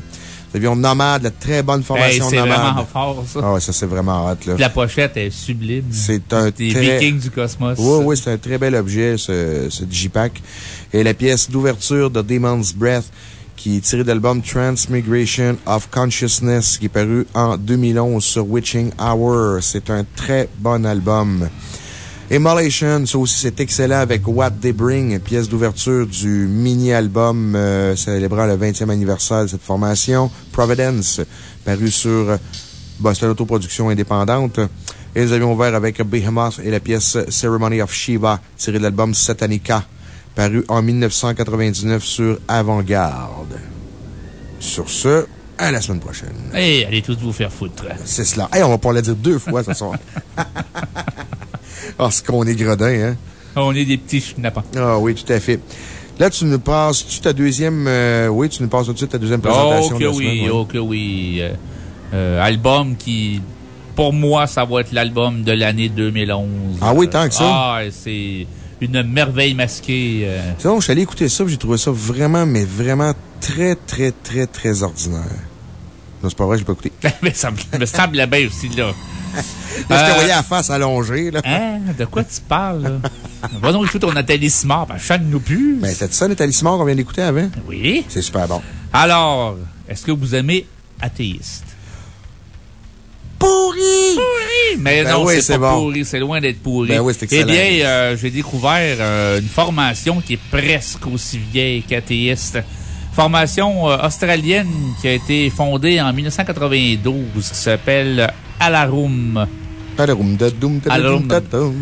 [SPEAKER 1] Nous avions Nomad, la très bonne formation
[SPEAKER 2] Hey, c'est
[SPEAKER 1] Nomad.
[SPEAKER 2] vraiment fort, ça.
[SPEAKER 1] Ah ouais, ça c'est vraiment hot, là.
[SPEAKER 2] Puis La pochette est sublime.
[SPEAKER 1] C'est un
[SPEAKER 2] Des
[SPEAKER 1] très...
[SPEAKER 2] Vikings du cosmos.
[SPEAKER 1] Oui, oui, c'est un très bel objet, ce, ce Digipack. Et la pièce d'ouverture de Demon's Breath, qui est tirée de l'album Transmigration of Consciousness, qui est paru en 2011 sur Witching Hour. C'est un très bon album. Immolation, ça aussi, c'est excellent avec What They Bring, pièce d'ouverture du mini-album euh, célébrant le 20e anniversaire de cette formation. Providence, paru sur, euh, une autoproduction indépendante. Et nous avions ouvert avec Behemoth et la pièce Ceremony of Shiva, tirée de l'album Satanica, paru en 1999 sur Avant-Garde. Sur ce, à la semaine prochaine.
[SPEAKER 2] Hey, allez tous vous faire foutre.
[SPEAKER 1] C'est cela. Hey, on va pas le dire deux fois ce soir. Ah, c'est qu'on est gredin, hein?
[SPEAKER 2] On est des petits schnappants.
[SPEAKER 1] Ah oui, tout à fait. Là, tu nous passes, tu ta deuxième, euh, oui, tu nous passes tout de suite ta deuxième présentation.
[SPEAKER 2] Oh
[SPEAKER 1] de
[SPEAKER 2] que oui,
[SPEAKER 1] semaine, ouais.
[SPEAKER 2] oh que oui. Euh, euh, album qui, pour moi, ça va être l'album de l'année 2011.
[SPEAKER 1] Ah oui, tant que ça?
[SPEAKER 2] Ah, c'est une merveille masquée.
[SPEAKER 1] Sinon, je suis allé écouter ça, puis j'ai trouvé ça vraiment, mais vraiment très, très, très, très ordinaire. Non, c'est pas vrai, j'ai pas écouté.
[SPEAKER 2] mais ça me, me semble bien aussi, là.
[SPEAKER 1] Là, je te voyais la face allongée, là.
[SPEAKER 2] Hein? De quoi tu parles, là? Va donc écouter ton Nathalie Simard, ben, chante-nous plus.
[SPEAKER 1] Ben, c'était ça, Nathalie Simard, qu'on vient d'écouter avant?
[SPEAKER 2] Oui.
[SPEAKER 1] C'est super bon.
[SPEAKER 2] Alors, est-ce que vous aimez Athéiste?
[SPEAKER 1] Pourri!
[SPEAKER 2] Pourri! Mais
[SPEAKER 1] Ben
[SPEAKER 2] non,
[SPEAKER 1] oui,
[SPEAKER 2] c'est
[SPEAKER 1] c'est
[SPEAKER 2] pas
[SPEAKER 1] bon.
[SPEAKER 2] pourri, c'est loin d'être pourri.
[SPEAKER 1] Ben oui, c'est
[SPEAKER 2] Eh bien, euh, j'ai découvert euh, une formation qui est presque aussi vieille qu'Athéiste. Formation euh, australienne qui a été fondée en 1992, qui s'appelle Alarum.
[SPEAKER 1] Alarum,
[SPEAKER 2] Alarum.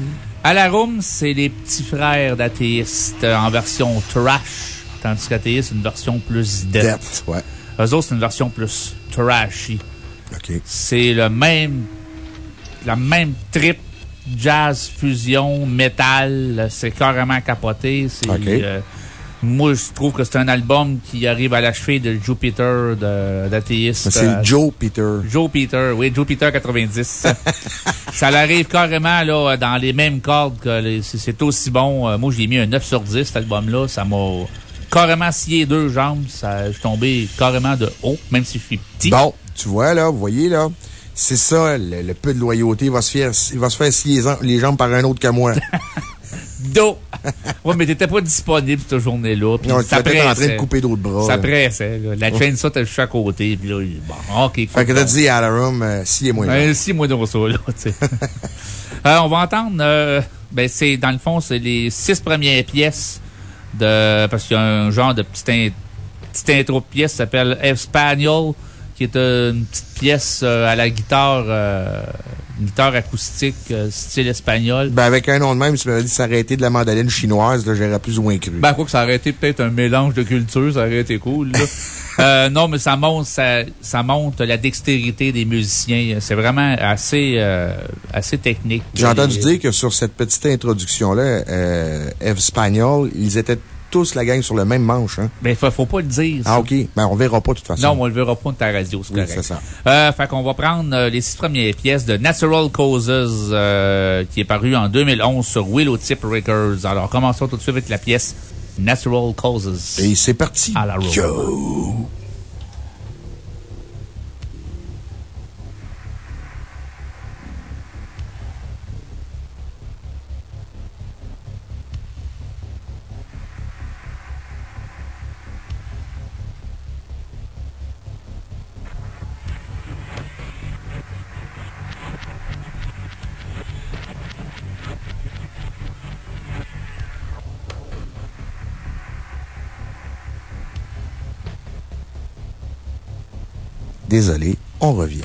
[SPEAKER 2] Alarum, c'est les petits frères d'Athéiste euh, en version trash, tandis qu'Athéiste, c'est une version plus death.
[SPEAKER 1] Ouais.
[SPEAKER 2] Eux autres, c'est une version plus trashy.
[SPEAKER 1] OK.
[SPEAKER 2] C'est le même, la même trip jazz, fusion, métal. C'est carrément capoté. C'est, euh, moi, je trouve que c'est un album qui arrive à l'achever de Jupiter d'Athéiste.
[SPEAKER 1] Mais C'est
[SPEAKER 2] Euh,
[SPEAKER 1] Joe Peter.
[SPEAKER 2] Joe Peter, oui, Joe Peter 90. ça l'arrive carrément là, dans les mêmes cordes que les- c'est aussi bon. Euh, Moi, j'ai mis un 9 sur 10, cet album-là. Ça m'a carrément scié deux jambes. Ça, je suis tombé carrément de haut, même si je suis petit.
[SPEAKER 1] Bon, tu vois, là, vous voyez, là, c'est ça, le, le peu de loyauté. Il va se faire, il va se faire scier les, am- les jambes par un autre que moi.
[SPEAKER 2] Do! ouais, mais t'étais pas disponible cette journée-là.
[SPEAKER 1] Non, tu étais en train de couper d'autres bras.
[SPEAKER 2] Ça pressait. là. La chaîne, ça, t'as juste à côté. Puis là, bon, OK.
[SPEAKER 1] Fait que t'as dit à la room, euh, sciez-moi les
[SPEAKER 2] Ben,
[SPEAKER 1] jambes.
[SPEAKER 2] si, moi, dans ça, là, tu sais. Euh, on va entendre, euh, ben, c'est, dans le fond, c'est les six premières pièces de, parce qu'il y a un genre de petite, in- petite intro de pièce qui s'appelle Espanyol, qui est une petite pièce à la guitare, une guitare acoustique, euh, style espagnol.
[SPEAKER 1] Ben, avec un nom de même, si tu m'avais dit s'arrêter de la mandoline chinoise, là, j'aurais plus ou moins cru.
[SPEAKER 2] Ben, quoi que ça aurait été peut-être un mélange de cultures, ça aurait été cool, là. Euh, non, mais ça montre, ça, ça montre la dextérité des musiciens. C'est vraiment assez, euh, assez technique.
[SPEAKER 1] J'ai entendu dire que sur cette petite introduction-là, euh, Espagnol, ils étaient tous la gang sur le même manche, hein.
[SPEAKER 2] Mais faut, faut pas le dire. ça.
[SPEAKER 1] Ah, OK. Ben, on verra pas, de toute façon.
[SPEAKER 2] Non, on le verra pas de ta radio, c'est
[SPEAKER 1] Oui,
[SPEAKER 2] correct.
[SPEAKER 1] c'est ça.
[SPEAKER 2] Euh, fait qu'on va prendre euh, les six premières pièces de Natural Causes, euh, qui est paru en 2011 sur Willow Tip Records. Alors, commençons tout de suite avec la pièce Natural Causes.
[SPEAKER 1] Et c'est parti.
[SPEAKER 2] À la road.
[SPEAKER 1] Désolé, on revient.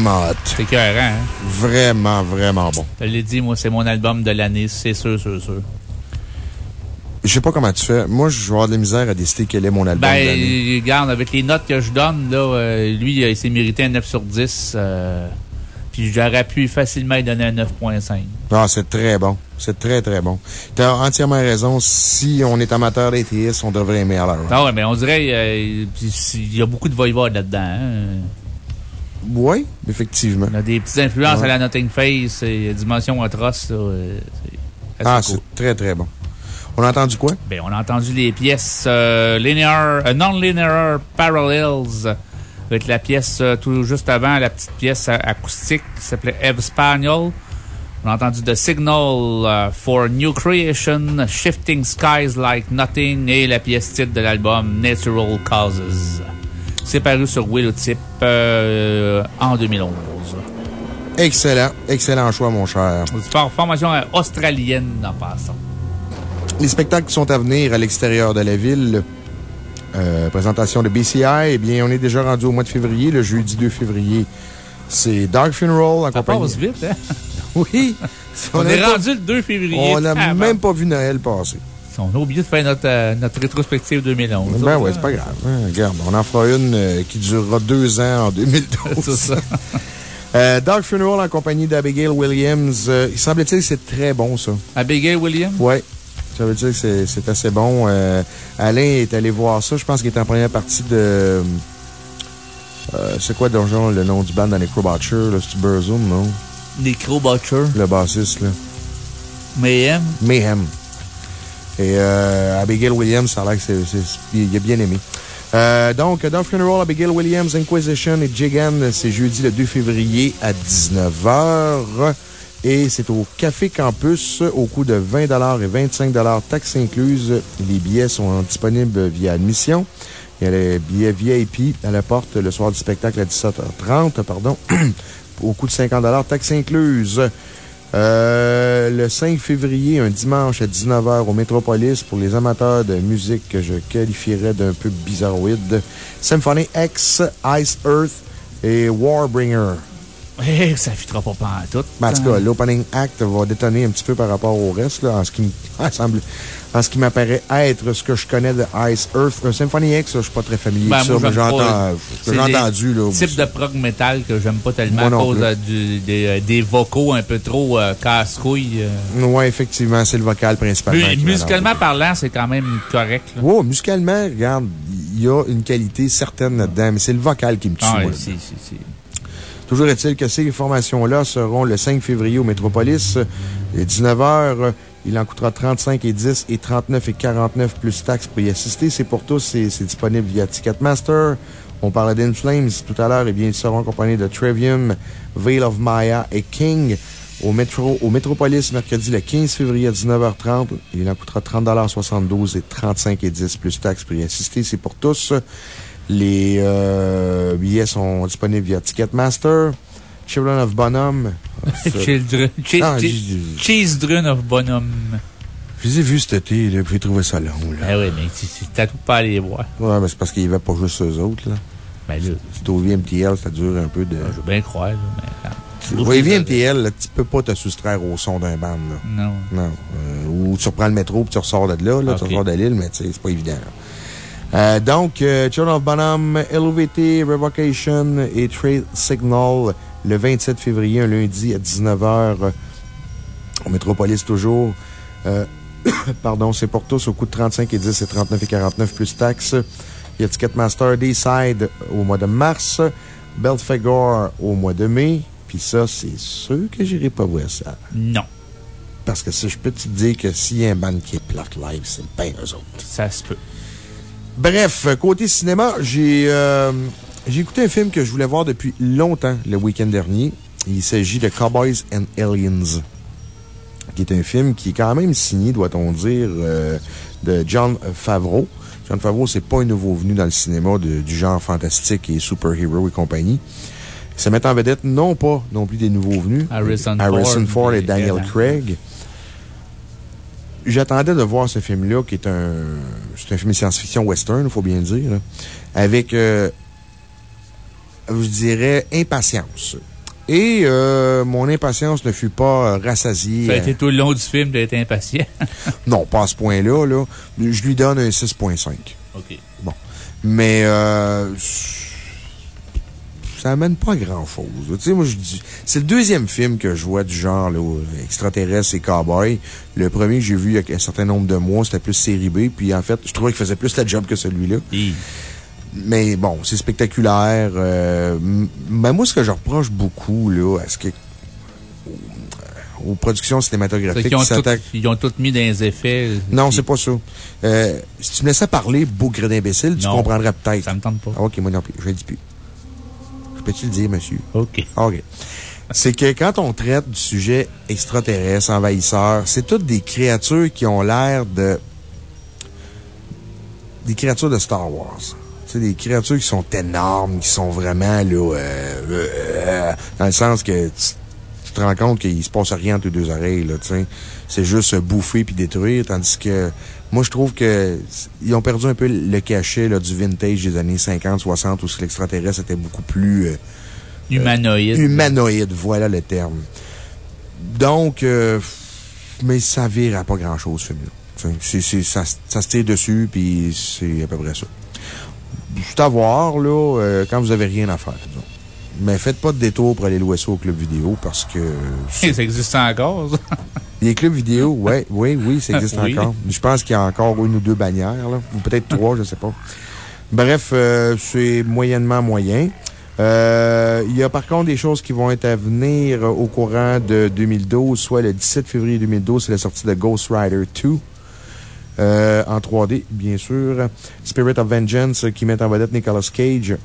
[SPEAKER 1] Vraiment hot.
[SPEAKER 2] C'est écœurant, hein?
[SPEAKER 1] Vraiment, vraiment bon.
[SPEAKER 2] Je l'ai dit, moi, c'est mon album de l'année, c'est sûr, sûr, sûr.
[SPEAKER 1] Je sais pas comment tu fais. Moi, je vais avoir de la misère à décider quel est mon album.
[SPEAKER 2] Ben, regarde, avec les notes que je donne, là, euh, lui, il s'est mérité un 9 sur 10. euh, puis j'aurais pu facilement lui donner un 9.5.
[SPEAKER 1] Ah, c'est très bon. C'est très, très bon. Tu as entièrement raison. Si on est amateur d'ATS, on devrait aimer alors.
[SPEAKER 2] Ah ouais, mais on dirait euh, il y a beaucoup de voivode là-dedans. hein.
[SPEAKER 1] Oui, effectivement.
[SPEAKER 2] Il y a des petites influences
[SPEAKER 1] Ouais.
[SPEAKER 2] à la Nothing Face et Dimension Atroce. là, euh, c'est
[SPEAKER 1] Ah,
[SPEAKER 2] cool.
[SPEAKER 1] c'est très, très bon. On a entendu quoi?
[SPEAKER 2] Ben, on a entendu les pièces euh, linear, euh, non-linear parallels avec la pièce euh, tout juste avant, la petite pièce acoustique qui s'appelait Eve Spaniel. On a entendu The Signal for New Creation, Shifting Skies Like Nothing et la pièce titre de l'album Natural Causes. C'est paru sur Willowtip euh, en 2011.
[SPEAKER 1] Excellent. Excellent choix, mon cher.
[SPEAKER 2] Formation australienne en passant.
[SPEAKER 1] Les spectacles qui sont à venir à l'extérieur de la ville. euh, présentation de BCI, eh bien, on est déjà rendu au mois de février, le jeudi 2 février. C'est Dark Funeral en
[SPEAKER 2] Ça
[SPEAKER 1] compagnie.
[SPEAKER 2] passe vite, hein?
[SPEAKER 1] Oui.
[SPEAKER 2] On est
[SPEAKER 1] pas-
[SPEAKER 2] rendu le 2 février.
[SPEAKER 1] On n'a
[SPEAKER 2] Ah,
[SPEAKER 1] même pas vu Noël passer.
[SPEAKER 2] On a oublié de faire notre, euh, notre rétrospective 2011.
[SPEAKER 1] Ben ouais, c'est pas grave. hein. Regarde, on en fera une euh, qui durera deux ans en 2012.
[SPEAKER 2] C'est ça.
[SPEAKER 1] Euh, Dark Funeral en compagnie d'Abigail Williams. Euh, il semble-t-il que c'est très bon, ça.
[SPEAKER 2] Abigail Williams?
[SPEAKER 1] Oui. Ça veut dire que c'est- assez bon. Euh, Alain est allé voir ça. Je pense qu'il était en première partie de. c'est quoi, Donjon, le nom du band dans Necro Butcher? C'est-tu Burzum, non?
[SPEAKER 2] Necro Butcher.
[SPEAKER 1] Le bassiste, là.
[SPEAKER 2] Mayhem.
[SPEAKER 1] Mayhem. Et euh, Abigail Williams, ça a l'air que c'est- c'est- il a bien aimé. Euh, donc, Dark Funeral, Abigail Williams, Inquisition et Jigan, c'est jeudi le 2 février à 19h. Et c'est au Café Campus au coût de 20 et 25 taxes incluses. Les billets sont disponibles via admission. Il y a les billets VIP à la porte le soir du spectacle à 17h30, pardon, au coût de 50 taxes incluses. Euh, le 5 février, un dimanche à 19h au Métropolis pour les amateurs de musique que je qualifierais d'un peu bizarroïde. Symphony X, Ice Earth et Warbringer.
[SPEAKER 2] Eh, ça fitera pas tout.
[SPEAKER 1] Mais en tout cas, l'opening act va détonner un petit peu par rapport au reste, là, en ce qui, me- semble- en ce qui m'apparaît être ce que je connais de Ice Earth. Symphony X, je suis pas très familier
[SPEAKER 2] Ben,
[SPEAKER 1] avec ça, mais j'entends, j'ai entendu, là.
[SPEAKER 2] type de prog metal que j'aime pas tellement
[SPEAKER 1] Moi
[SPEAKER 2] à cause du- des, euh, des vocaux un peu trop euh, casse-couilles. euh.
[SPEAKER 1] Ouais, effectivement, c'est le vocal principalement. Qui
[SPEAKER 2] musicalement parlant, c'est quand même correct. là.
[SPEAKER 1] Wow, musicalement, regarde, il y a une qualité certaine là-dedans, mais c'est le vocal qui me tue.
[SPEAKER 2] Ah, si, si, si.
[SPEAKER 1] Toujours est-il que ces formations-là seront le 5 février au Métropolis. À 19h, il en coûtera 35 et 10 et 39 et 49 plus taxes pour y assister. C'est pour tous, c'est disponible via Ticketmaster. On parlait d'Inflames tout à l'heure. Eh bien, ils seront accompagnés de Trivium, Veil of Maya et King. Au, métro, au Métropolis, mercredi le 15 février à 19h30. Il en coûtera 30,72 et 35 et 10 plus taxes pour y assister. C'est pour tous. Les euh, billets sont disponibles via Ticketmaster. Children of Bonhomme.
[SPEAKER 2] Children.
[SPEAKER 1] Ah,
[SPEAKER 2] Children of Bonhomme.
[SPEAKER 1] Je les ai vus cet été, là, puis j'ai trouvé ça long, là.
[SPEAKER 2] Ah oui, mais tu- tu- t'as tout pas à les voir.
[SPEAKER 1] Ouais, mais c'est parce qu'il y avait pas juste eux autres, là.
[SPEAKER 2] Ben là.
[SPEAKER 1] C'est au VMTL, ça dure un peu de.
[SPEAKER 2] Je veux bien croire, là, mais.
[SPEAKER 1] Vois, VMTL, tu peux pas te soustraire au son d'un band, là.
[SPEAKER 2] Non.
[SPEAKER 1] Non. Euh, ou tu reprends le métro puis tu ressors de là, là, tu ressors de l'île, mais tu sais, c'est pas évident. Euh, donc, euh, Children of Bonhomme, LVT, Revocation et Trade Signal le 27 février, un lundi à 19h euh, au Métropolis toujours. Euh, pardon, c'est pour tous au coût de 35 et 10 et 39 et 49 plus taxes. Il y a Ticketmaster Dayside au mois de mars, Belfagor au mois de mai. Puis ça, c'est sûr que j'irai pas voir ça.
[SPEAKER 2] Non.
[SPEAKER 1] Parce que ça, je peux te dire que s'il y a un band qui est plate live, c'est bien eux autres.
[SPEAKER 2] Ça se peut.
[SPEAKER 1] Bref, côté cinéma, j'ai euh, j'ai écouté un film que je voulais voir depuis longtemps le week-end dernier. Il s'agit de Cowboys and Aliens, qui est un film qui est quand même signé, doit-on dire, euh, de John Favreau. John Favreau, c'est pas un nouveau venu dans le cinéma de- du genre fantastique et super-héros et compagnie. Ça met en vedette non pas non plus des nouveaux venus.
[SPEAKER 2] Harrison
[SPEAKER 1] Harrison
[SPEAKER 2] Ford
[SPEAKER 1] Ford et Daniel. Craig. J'attendais de voir ce film-là, qui est un, c'est un film de science-fiction western, il faut bien le dire, avec, euh, je dirais, impatience. Et euh, mon impatience ne fut pas rassasiée.
[SPEAKER 2] Ça a été tout le long du film d'être impatient.
[SPEAKER 1] non, pas à ce point-là. Là. Je lui donne un 6.5.
[SPEAKER 2] OK.
[SPEAKER 1] Bon. Mais euh, ça amène pas grand-chose. Tu sais, moi, je dis... C'est le deuxième film que je vois du genre, là, extraterrestre et cowboy. Le premier que j'ai vu il y a un certain nombre de mois, c'était plus série B. Puis, en fait, je trouvais qu'il faisait plus la job que celui-là. Mais bon, c'est spectaculaire. Euh, mais moi, ce que je reproche beaucoup, là, à ce que aux productions cinématographiques.
[SPEAKER 2] Ils ont, tout, ils ont tout mis dans les effets.
[SPEAKER 1] Non, c'est pas ça. Euh, si tu me laissais parler, bougre d'imbécile, tu comprendrais peut-être.
[SPEAKER 2] Ça me tente pas.
[SPEAKER 1] Ah, ok, moi non plus. Je le dis plus. Je peux-tu le dire, monsieur?
[SPEAKER 2] OK.
[SPEAKER 1] OK. C'est que quand on traite du sujet extraterrestre, envahisseur, c'est toutes des créatures qui ont l'air de. des créatures de Star Wars. C'est des créatures qui sont énormes, qui sont vraiment, là, euh, euh, dans le sens que tu, te rends compte qu'il se passe rien entre les deux oreilles, là, tu sais. C'est juste bouffer puis détruire, tandis que moi, je trouve que ils ont perdu un peu le cachet, là, du vintage des années 50, 60, où l'extraterrestre était beaucoup plus, euh,
[SPEAKER 2] Humanoïde.
[SPEAKER 1] humanoïde, voilà le terme. Donc, mais ça vire à pas grand chose, ce film-là. Ça, ça se tire dessus, puis c'est à peu près ça. C'est à voir, là, euh, quand vous avez rien à faire. disons. Mais faites pas de détour pour aller louer ça au club vidéo parce que.
[SPEAKER 2] Ça existe encore, ça?
[SPEAKER 1] Les clubs vidéo, ouais, oui, oui, ça existe
[SPEAKER 2] Oui.
[SPEAKER 1] encore. Je pense qu'il y a encore une ou deux bannières, là, ou peut-être trois, je sais pas. Bref, euh, c'est moyennement moyen. Euh, il y a par contre des choses qui vont être à venir au courant de 2012, soit le 17 février 2012, c'est la sortie de Ghost Rider 2. Euh, en 3D, bien sûr. Spirit of Vengeance, qui met en vedette Nicolas Cage.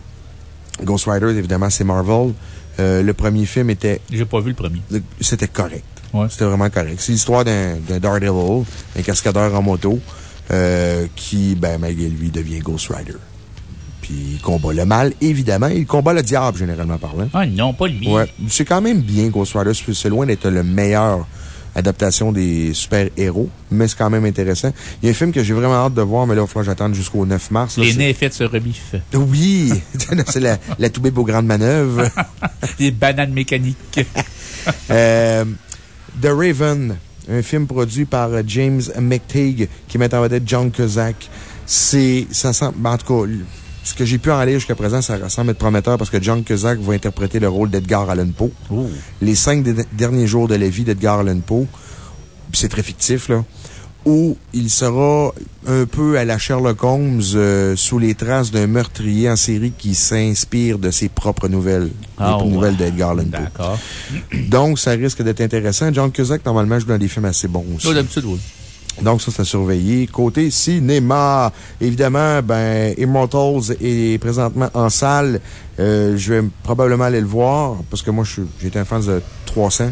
[SPEAKER 1] Ghost Rider, évidemment, c'est Marvel. Euh, le premier film était.
[SPEAKER 2] J'ai pas vu le premier.
[SPEAKER 1] C'était correct. C'était vraiment correct. C'est l'histoire d'un Daredevil, un cascadeur en moto, euh, qui, ben, malgré lui, devient Ghost Rider. Puis il combat le mal, évidemment. Il combat le diable, généralement parlant.
[SPEAKER 2] Ah non, pas lui.
[SPEAKER 1] Ouais. C'est quand même bien, Ghost Rider. C'est loin d'être le meilleur adaptation des super-héros, mais c'est quand même intéressant. Il y a un film que j'ai vraiment hâte de voir, mais là, il va falloir que j'attende jusqu'au 9 mars. là.
[SPEAKER 2] Les nez faits sur rebiffe.
[SPEAKER 1] Oui! c'est la, la toubib aux grandes manœuvres.
[SPEAKER 2] Les bananes mécaniques.
[SPEAKER 1] Euh, The Raven, un film produit par euh, James McTague qui met en vedette John Cusack. C'est, ça semble, ben, en tout cas, ce que j'ai pu en lire jusqu'à présent, ça semble être prometteur parce que John Cusack va interpréter le rôle d'Edgar Allan Poe. Les cinq derniers jours de la vie d'Edgar Allan Poe. C'est très fictif, là. Où il sera un peu à la Sherlock Holmes, euh, sous les traces d'un meurtrier en série qui s'inspire de ses propres nouvelles.
[SPEAKER 2] Ah,
[SPEAKER 1] les
[SPEAKER 2] ouais.
[SPEAKER 1] nouvelles d'Edgar Allan Poe.
[SPEAKER 2] D'accord.
[SPEAKER 1] Donc, ça risque d'être intéressant. John Cusack, normalement, joue dans des films assez bons aussi.
[SPEAKER 2] Oh, d'habitude, oui.
[SPEAKER 1] Donc, ça, c'est à surveiller. Côté cinéma, évidemment, ben, Immortals est présentement en salle. Euh, je vais probablement aller le voir parce que moi, été un fan de 300.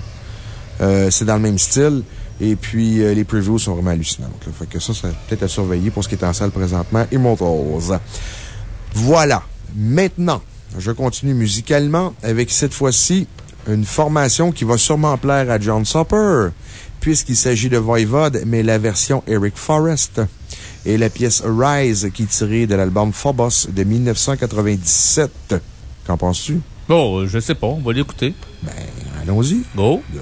[SPEAKER 1] Euh, c'est dans le même style. Et puis, euh, les previews sont vraiment hallucinantes. là. Fait que ça, c'est peut-être à surveiller pour ce qui est en salle présentement. Immortals. Voilà. Maintenant, je continue musicalement avec cette fois-ci une formation qui va sûrement plaire à John Supper, puisqu'il s'agit de Voivode, mais la version Eric Forrest. Et la pièce Rise, qui est tirée de l'album Phobos de 1997. Qu'en penses-tu?
[SPEAKER 2] Bon, je sais pas, on va l'écouter.
[SPEAKER 1] Ben, allons-y.
[SPEAKER 2] Go.
[SPEAKER 1] Go.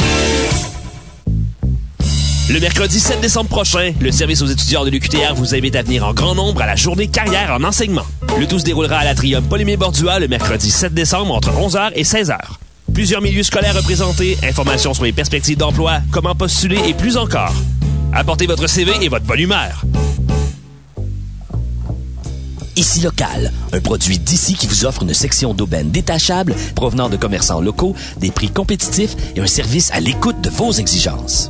[SPEAKER 10] Le mercredi 7 décembre prochain, le service aux étudiants de l'UQTR vous invite à venir en grand nombre à la journée carrière en enseignement. Le tout se déroulera à l'atrium Polymier Bordua le mercredi 7 décembre entre 11h et 16h. Plusieurs milieux scolaires représentés, informations sur les perspectives d'emploi, comment postuler et plus encore. Apportez votre CV et votre bonne humeur.
[SPEAKER 4] Ici Local, un produit d'ici qui vous offre une section d'aubaine détachable provenant de commerçants locaux, des prix compétitifs et un service à l'écoute de vos exigences.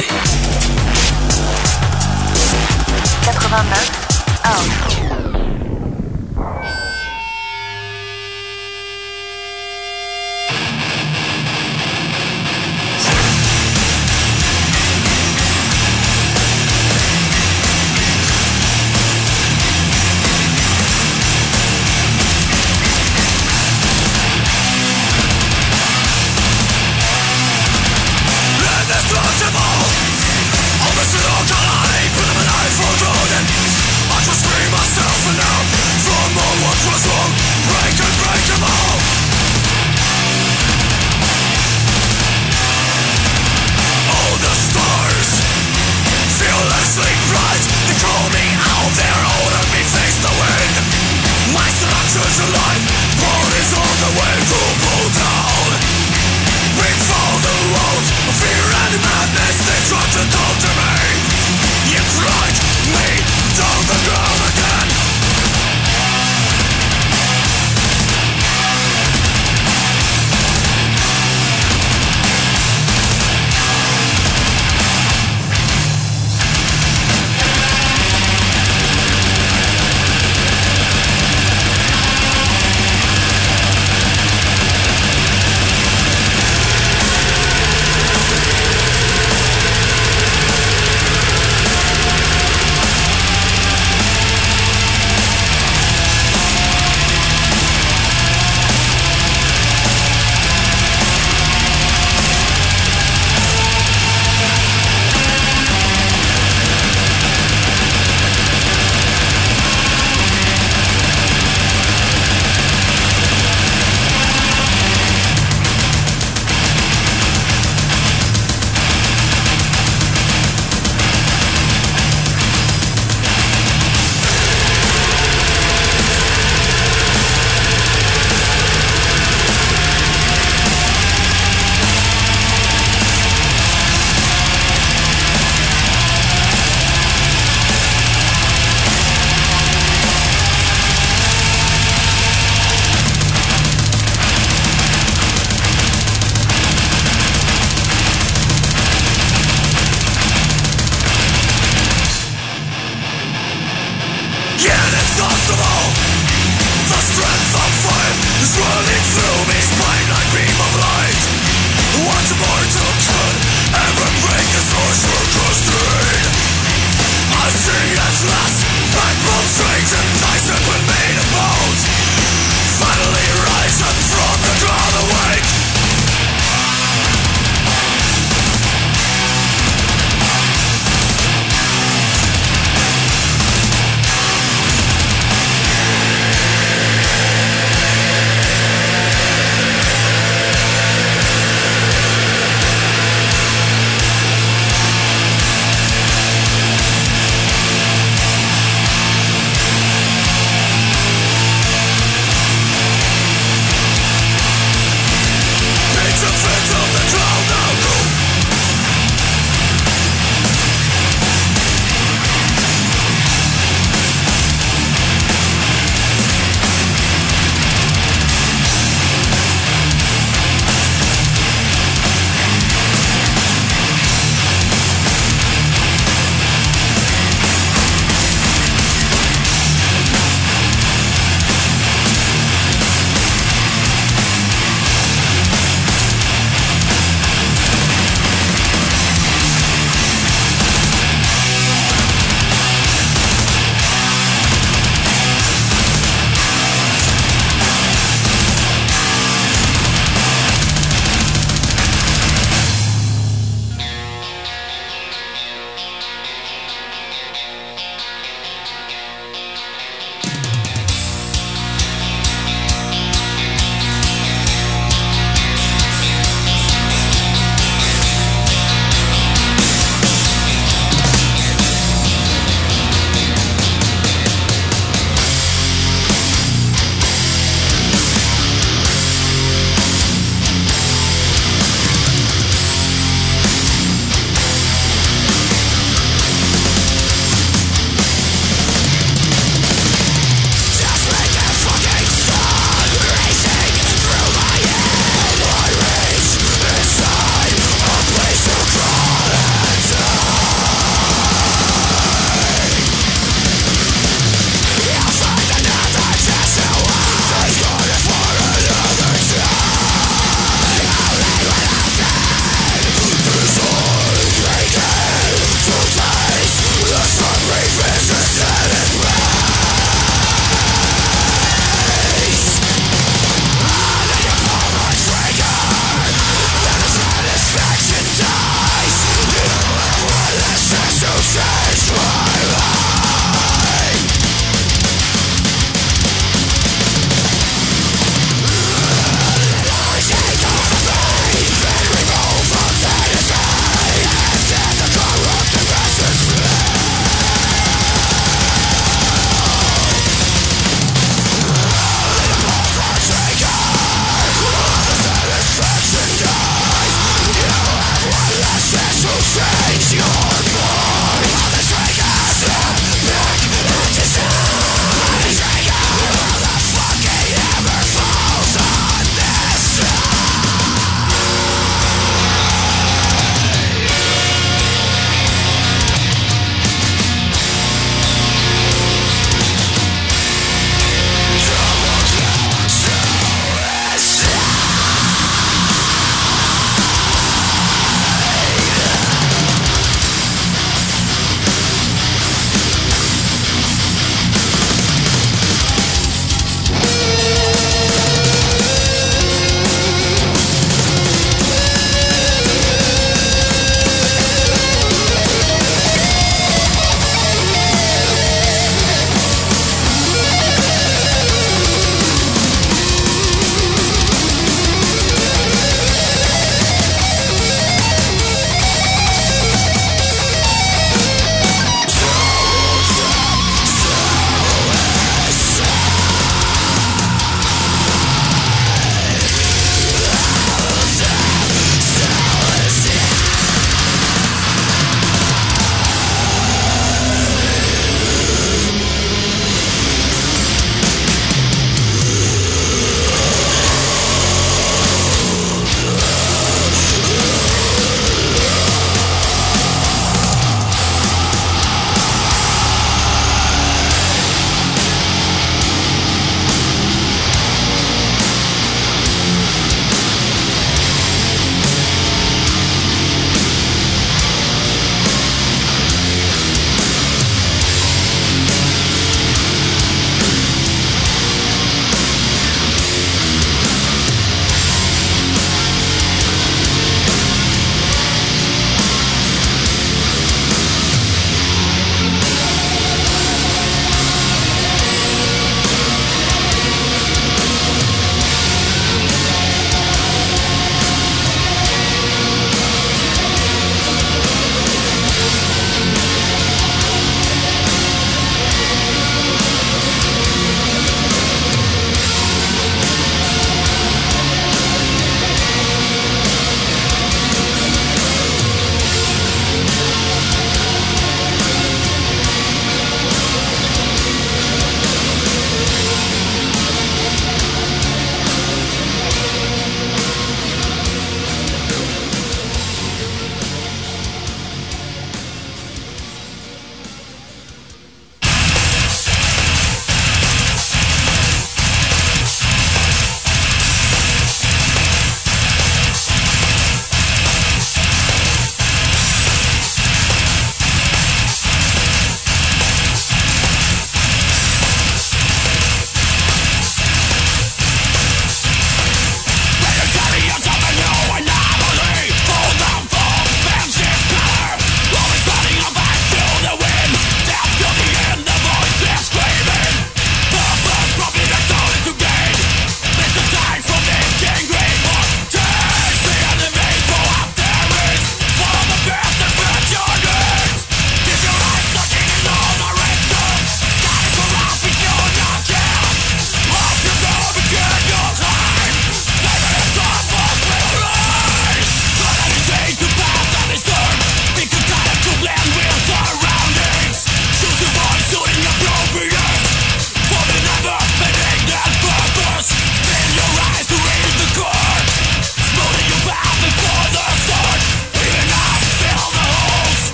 [SPEAKER 6] 89 1.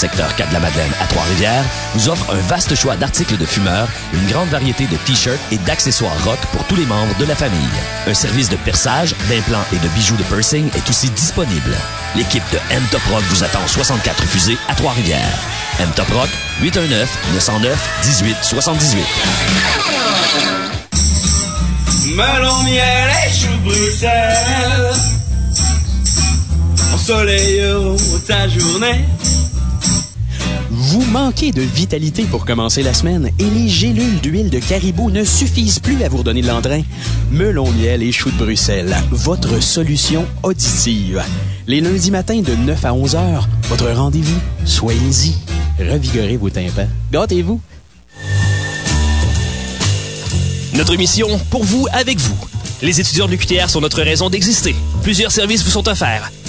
[SPEAKER 11] Secteur 4 de la Madeleine à Trois-Rivières, vous offre un vaste choix d'articles de fumeurs, une grande variété de t-shirts et d'accessoires rock pour tous les membres de la famille. Un service de perçage, d'implants et de bijoux de piercing est aussi disponible. L'équipe de M Top Rock vous attend au 64 rue Fusée à Trois-Rivières. M Top Rock, 819-909-1878.
[SPEAKER 12] Melon, miel et Bruxelles. Ta journée.
[SPEAKER 13] Vous manquez de vitalité pour commencer la semaine et les gélules d'huile de caribou ne suffisent plus à vous redonner de l'entrain? Melon miel et chou de Bruxelles, votre solution auditive. Les lundis matins de 9 à 11 heures, votre rendez-vous, soyez-y. Revigorez vos tympans. Gâtez-vous.
[SPEAKER 14] Notre mission, pour vous, avec vous. Les étudiants de l'UQTR sont notre raison d'exister. Plusieurs services vous sont offerts.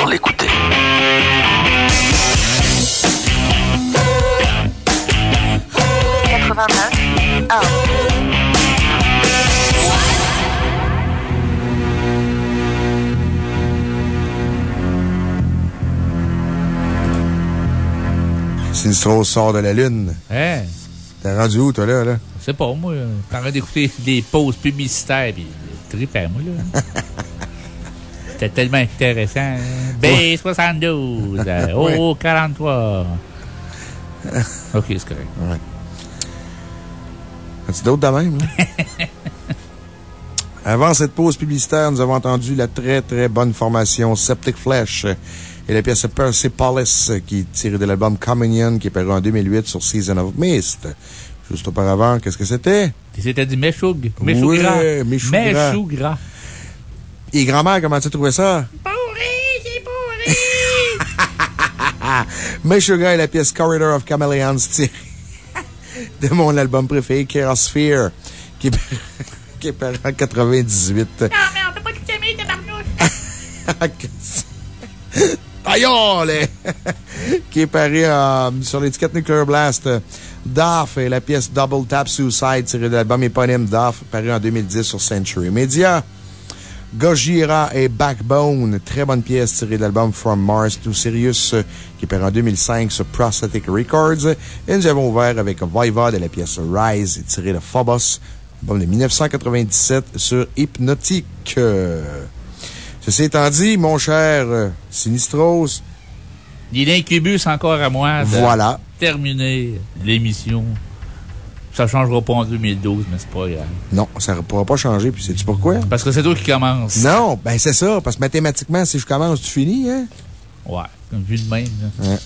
[SPEAKER 5] Pour l'écouter.
[SPEAKER 1] Sinistro sort de la Lune.
[SPEAKER 2] Hein?
[SPEAKER 1] T'es rendu où, toi, là? là?
[SPEAKER 2] Je sais pas, moi. T'es en train d'écouter des pauses publicitaires, pis trippé, moi, là. C'était tellement intéressant. hein. B72. euh, Oh, 43. OK, c'est correct.
[SPEAKER 1] Ouais. As-tu d'autres de même? Avant cette pause publicitaire, nous avons entendu la très, très bonne formation Septic Flesh et la pièce Persepolis qui est tirée de l'album Communion qui est paru en 2008 sur Season of Mist. Juste auparavant, qu'est-ce que c'était?
[SPEAKER 2] C'était du gras.
[SPEAKER 1] gras.
[SPEAKER 2] Méchou gras.
[SPEAKER 1] Et grand-mère, comment tu trouvé ça? Mais Sugar et la pièce Corridor of Chameleons tirée de mon album préféré, Chaosphere, qui est, qui est paru en 98.
[SPEAKER 12] mais on peut pas tout aimer, tabarnouche!
[SPEAKER 1] Aïe, qui est paru euh, sur l'étiquette Nuclear Blast. Duff et la pièce Double Tap Suicide tirée de l'album éponyme Duff, paru en 2010 sur Century Media. Gojira et Backbone, très bonne pièce tirée de l'album From Mars to Sirius, euh, qui est paru en 2005 sur Prosthetic Records. Et nous avons ouvert avec Voivod et la pièce Rise, tirée de Phobos, album de 1997 sur Hypnotic. Euh, Ceci étant dit, mon cher euh, Sinistros,
[SPEAKER 2] Il est l'incubus encore à moi. de
[SPEAKER 1] Voilà.
[SPEAKER 2] Terminer l'émission. Ça changera pas en 2012, mais c'est pas grave.
[SPEAKER 1] non, ça ne pourra pas changer, puis sais-tu pourquoi?
[SPEAKER 2] Parce que c'est toi qui commence.
[SPEAKER 1] Non, ben c'est ça, parce que mathématiquement, si je commence, tu finis, hein?
[SPEAKER 2] Ouais, comme vu de même. là.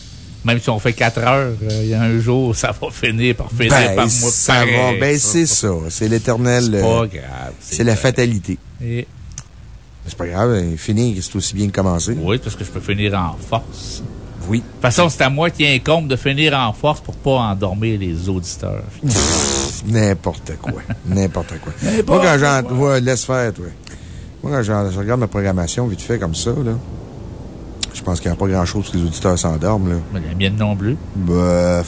[SPEAKER 2] Même si on fait 4 heures, euh, il y a un jour, ça va finir par finir
[SPEAKER 1] Ben,
[SPEAKER 2] par moi.
[SPEAKER 1] ça
[SPEAKER 2] pareil,
[SPEAKER 1] va, ben c'est ça. C'est l'éternel.
[SPEAKER 2] C'est pas
[SPEAKER 1] euh,
[SPEAKER 2] grave.
[SPEAKER 1] C'est la fatalité.
[SPEAKER 2] Et-
[SPEAKER 1] C'est pas grave, euh, finir, c'est aussi bien que commencer.
[SPEAKER 2] Oui, parce que je peux finir en force.
[SPEAKER 1] Oui.
[SPEAKER 2] De toute façon, c'est à moi qui incombe de finir en force pour pas endormir les auditeurs.
[SPEAKER 1] N'importe quoi. N'importe quoi. Moi, quand j'en.
[SPEAKER 2] quoi.
[SPEAKER 1] Ouais, laisse faire, toi. Moi, quand j'en- je regarde ma programmation vite fait comme ça, là, je pense qu'il n'y a pas grand chose que les auditeurs s'endorment, là.
[SPEAKER 2] Mais la mienne non plus.
[SPEAKER 1] Ben.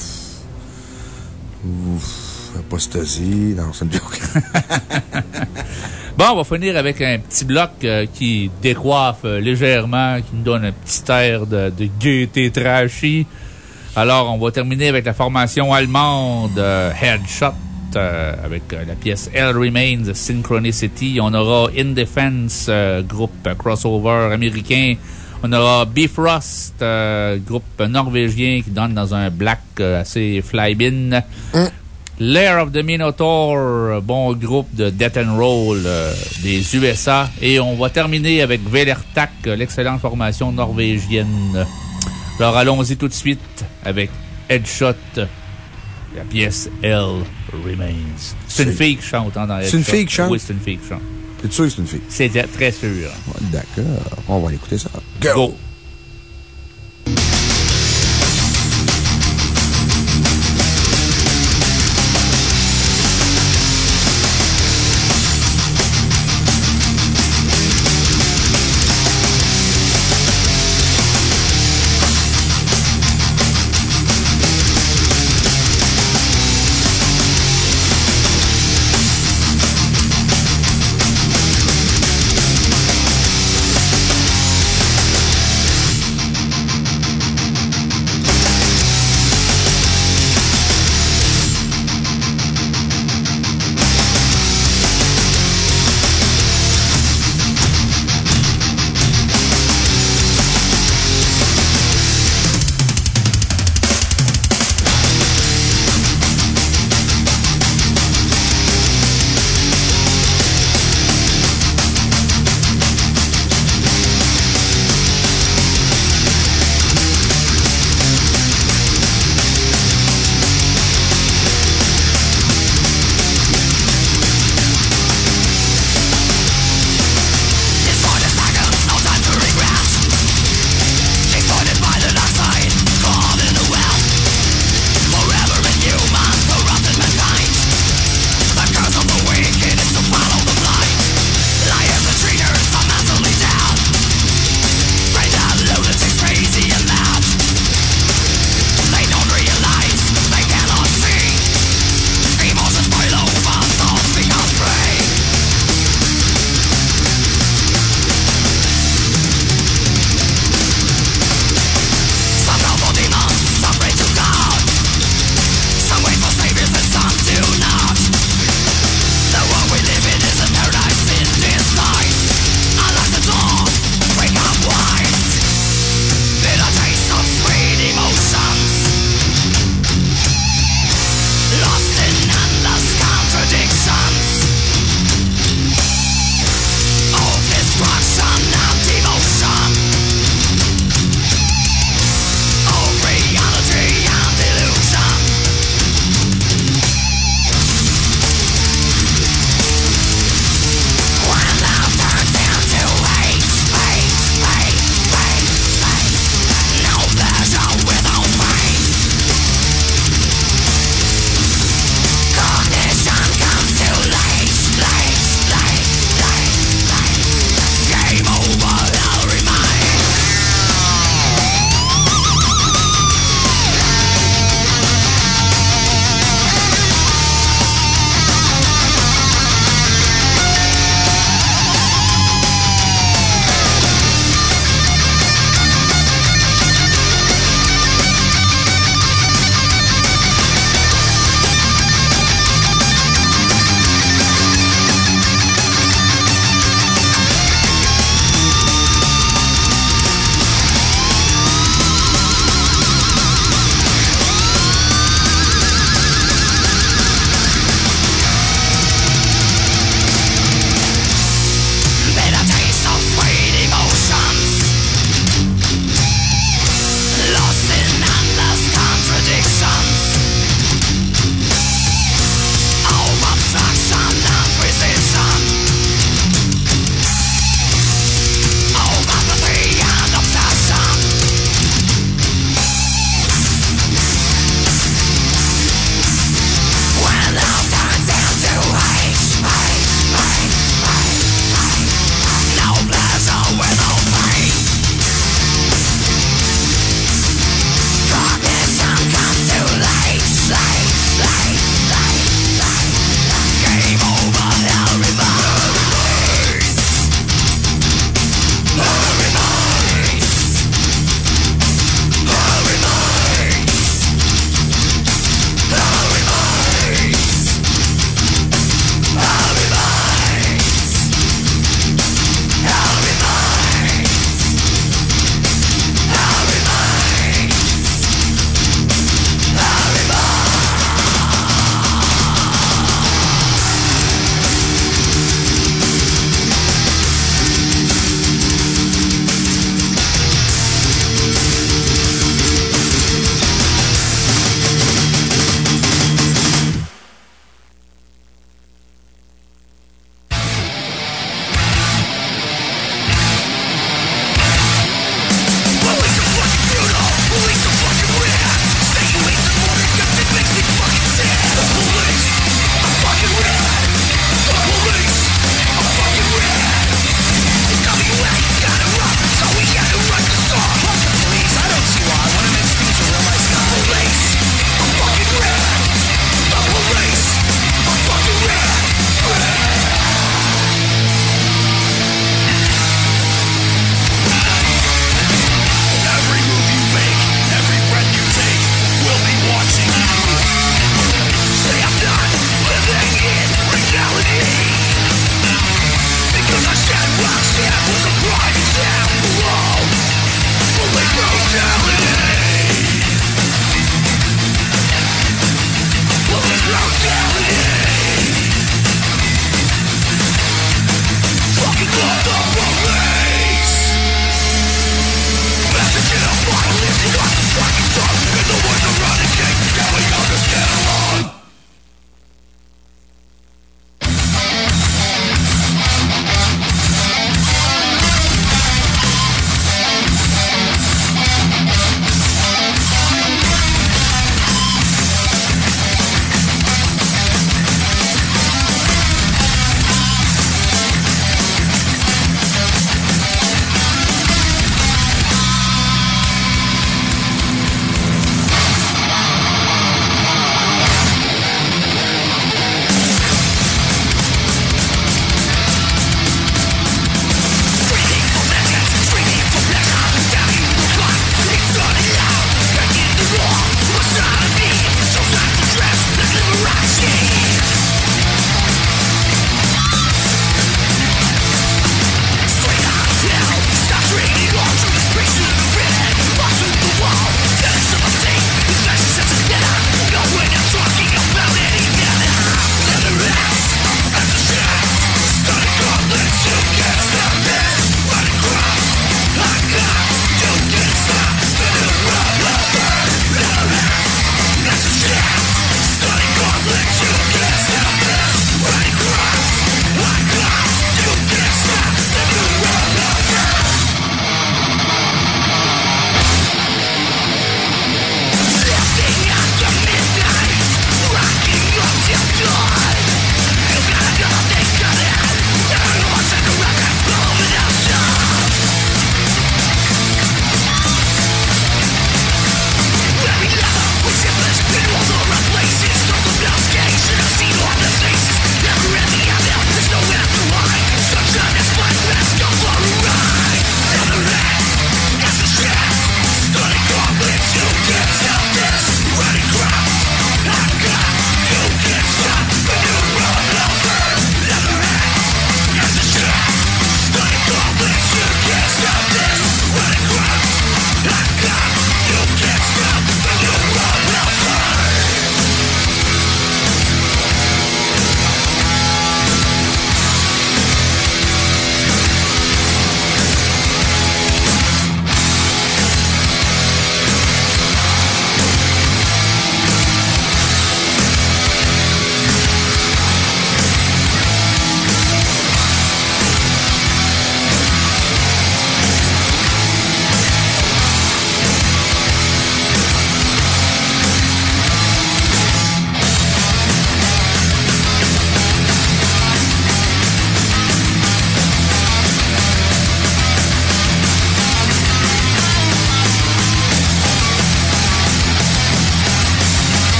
[SPEAKER 1] Ouf. Apostasie. Non, c'est une joke.
[SPEAKER 2] Bon, on va finir avec un petit bloc euh, qui décoiffe euh, légèrement, qui nous donne un petit air de, de gaieté trashy. Alors, on va terminer avec la formation allemande euh, Headshot avec la pièce Hell Remains Synchronicity. On aura In Defense, groupe crossover américain. On aura Bifrost, groupe norvégien qui donne dans un black assez fly-bin. Hein? Lair of the Minotaur, bon groupe de Death and Roll euh, des USA. Et on va terminer avec Velertak, l'excellente formation norvégienne. Alors allons-y tout de suite avec Headshot, la pièce Hell Remains. C'est une fille qui chante hein, dans
[SPEAKER 1] C'est une fille qui chante?
[SPEAKER 2] Oui, c'est une fille qui chante.
[SPEAKER 1] T'es sûr que c'est une fille?
[SPEAKER 2] C'est très sûr.
[SPEAKER 1] D'accord. On va écouter ça.
[SPEAKER 2] Go.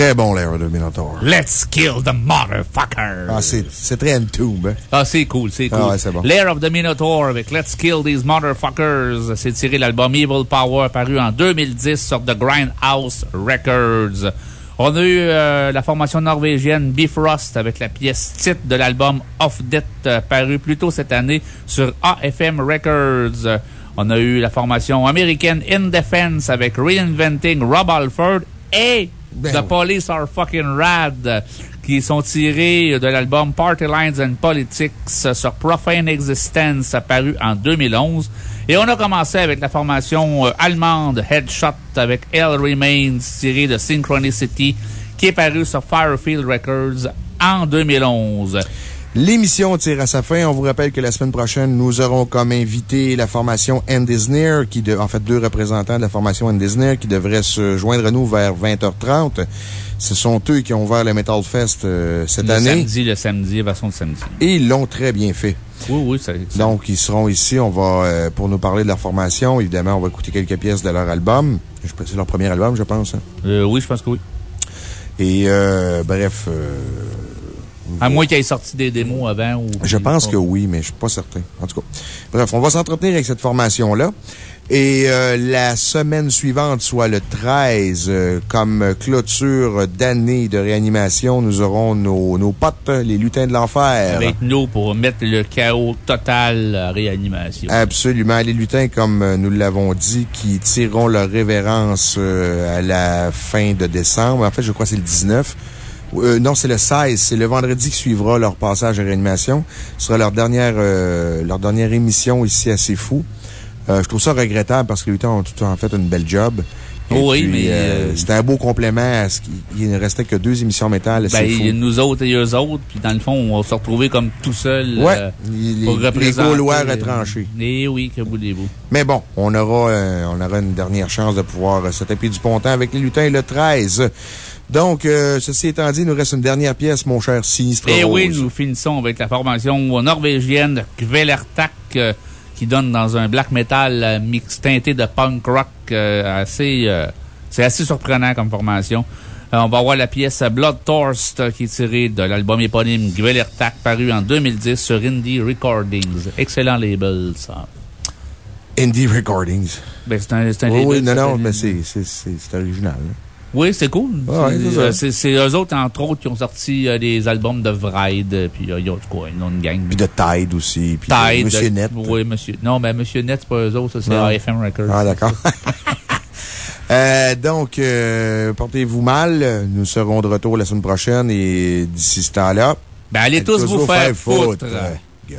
[SPEAKER 1] Très bon, the Minotaur.
[SPEAKER 2] Let's kill the motherfucker.
[SPEAKER 1] Ah, c'est très Entomb. Hein?
[SPEAKER 2] Ah, c'est cool, c'est cool.
[SPEAKER 1] Ah, ouais, c'est bon.
[SPEAKER 2] Lair of the Minotaur avec Let's Kill These Motherfuckers. C'est tiré de l'album Evil Power paru en 2010 sur The Grindhouse Records. On a eu euh, la formation norvégienne Bifrost avec la pièce titre de l'album Off Death euh, paru plus tôt cette année sur AFM Records. On a eu la formation américaine In Defense avec Reinventing Rob Alford et The Police Are Fucking Rad, qui sont tirés de l'album Party Lines and Politics sur Profane Existence, paru en 2011. Et on a commencé avec la formation euh, allemande Headshot avec Hell Remains, tiré de Synchronicity, qui est paru sur Firefield Records en 2011.
[SPEAKER 1] L'émission tire à sa fin. On vous rappelle que la semaine prochaine, nous aurons comme invité la formation Endisner, qui de, en fait, deux représentants de la formation Endisner qui devraient se joindre à nous vers 20h30. Ce sont eux qui ont ouvert le Metal Fest euh, cette
[SPEAKER 2] le
[SPEAKER 1] année.
[SPEAKER 2] samedi, le samedi, version de samedi.
[SPEAKER 1] Et ils l'ont très bien fait.
[SPEAKER 2] Oui, oui, ça, ça-
[SPEAKER 1] Donc, ils seront ici. On va, euh, pour nous parler de leur formation, évidemment, on va écouter quelques pièces de leur album. Je- C'est leur premier album, je pense. hein?
[SPEAKER 2] Euh, oui, je pense que oui.
[SPEAKER 1] Et, euh, bref, euh,
[SPEAKER 2] À moins qu'il ait sorti des démos avant ou.
[SPEAKER 1] Je pense que oui, mais je suis pas certain. En tout cas. Bref, on va s'entretenir avec cette formation-là. Et euh, la semaine suivante, soit le 13, euh, comme clôture d'année de réanimation, nous aurons nos, nos potes, les lutins de l'enfer.
[SPEAKER 2] Avec nous pour mettre le chaos total à réanimation.
[SPEAKER 1] Absolument. Les lutins, comme euh, nous l'avons dit, qui tireront leur révérence euh, à la fin de décembre. En fait, je crois que c'est le 19. Euh, non, c'est le 16. C'est le vendredi qui suivra leur passage à réanimation. Ce sera leur dernière, euh, leur dernière émission ici à C'est Fou. Euh, je trouve ça regrettable parce que les lutins ont tout en fait une belle job. Et
[SPEAKER 2] Oui,
[SPEAKER 1] puis,
[SPEAKER 2] mais,
[SPEAKER 1] euh, c'était un beau complément à ce qu'il il ne restait que deux émissions métal.
[SPEAKER 2] Ben, il y a nous autres et eux autres, puis dans le fond, on va se retrouver comme tout seul.
[SPEAKER 1] Ouais,
[SPEAKER 2] euh,
[SPEAKER 1] les-
[SPEAKER 2] pour
[SPEAKER 1] les
[SPEAKER 2] représenter.
[SPEAKER 1] Gaulois retranchés.
[SPEAKER 2] Eh oui, que voulez-vous?
[SPEAKER 1] Mais bon, on aura, euh, on aura une dernière chance de pouvoir se taper du pontant avec les lutins le 13. Donc, euh, ceci étant dit, il nous reste une dernière pièce, mon cher Sinistre.
[SPEAKER 2] Et Eh oui, nous finissons avec la formation norvégienne Kvelertak, euh, qui donne dans un black metal euh, mix teinté de punk rock euh, assez, c'est assez surprenant comme formation. On va avoir la pièce Bloodthirst qui est tirée de l'album éponyme Kvelertak paru en 2010 sur Indie Recordings. Excellent label, ça.
[SPEAKER 1] Indie Recordings.
[SPEAKER 2] Ben, c'est un, c'est un
[SPEAKER 1] Oui,
[SPEAKER 2] label
[SPEAKER 1] oui,
[SPEAKER 2] qui
[SPEAKER 1] non, non, mais c'est, c'est, c'est, c'est original. hein.
[SPEAKER 2] Oui, c'est cool.
[SPEAKER 1] Ah ouais, c'est
[SPEAKER 2] euh, c'est eux autres, entre autres, qui ont sorti euh, des albums de Vride, euh, puis euh, ils ont quoi, ils ont une gang.
[SPEAKER 1] Puis de Tide aussi. Puis de
[SPEAKER 2] Tide.
[SPEAKER 1] Monsieur Net.
[SPEAKER 2] Oui, Monsieur. Non, mais Monsieur Net, c'est pas eux autres, ça, c'est. AFM Records.
[SPEAKER 1] Ah, d'accord. Euh, donc, euh, portez-vous mal. Nous serons de retour la semaine prochaine et d'ici ce temps-là.
[SPEAKER 2] Ben, allez tous vous faire foutre.
[SPEAKER 1] Go.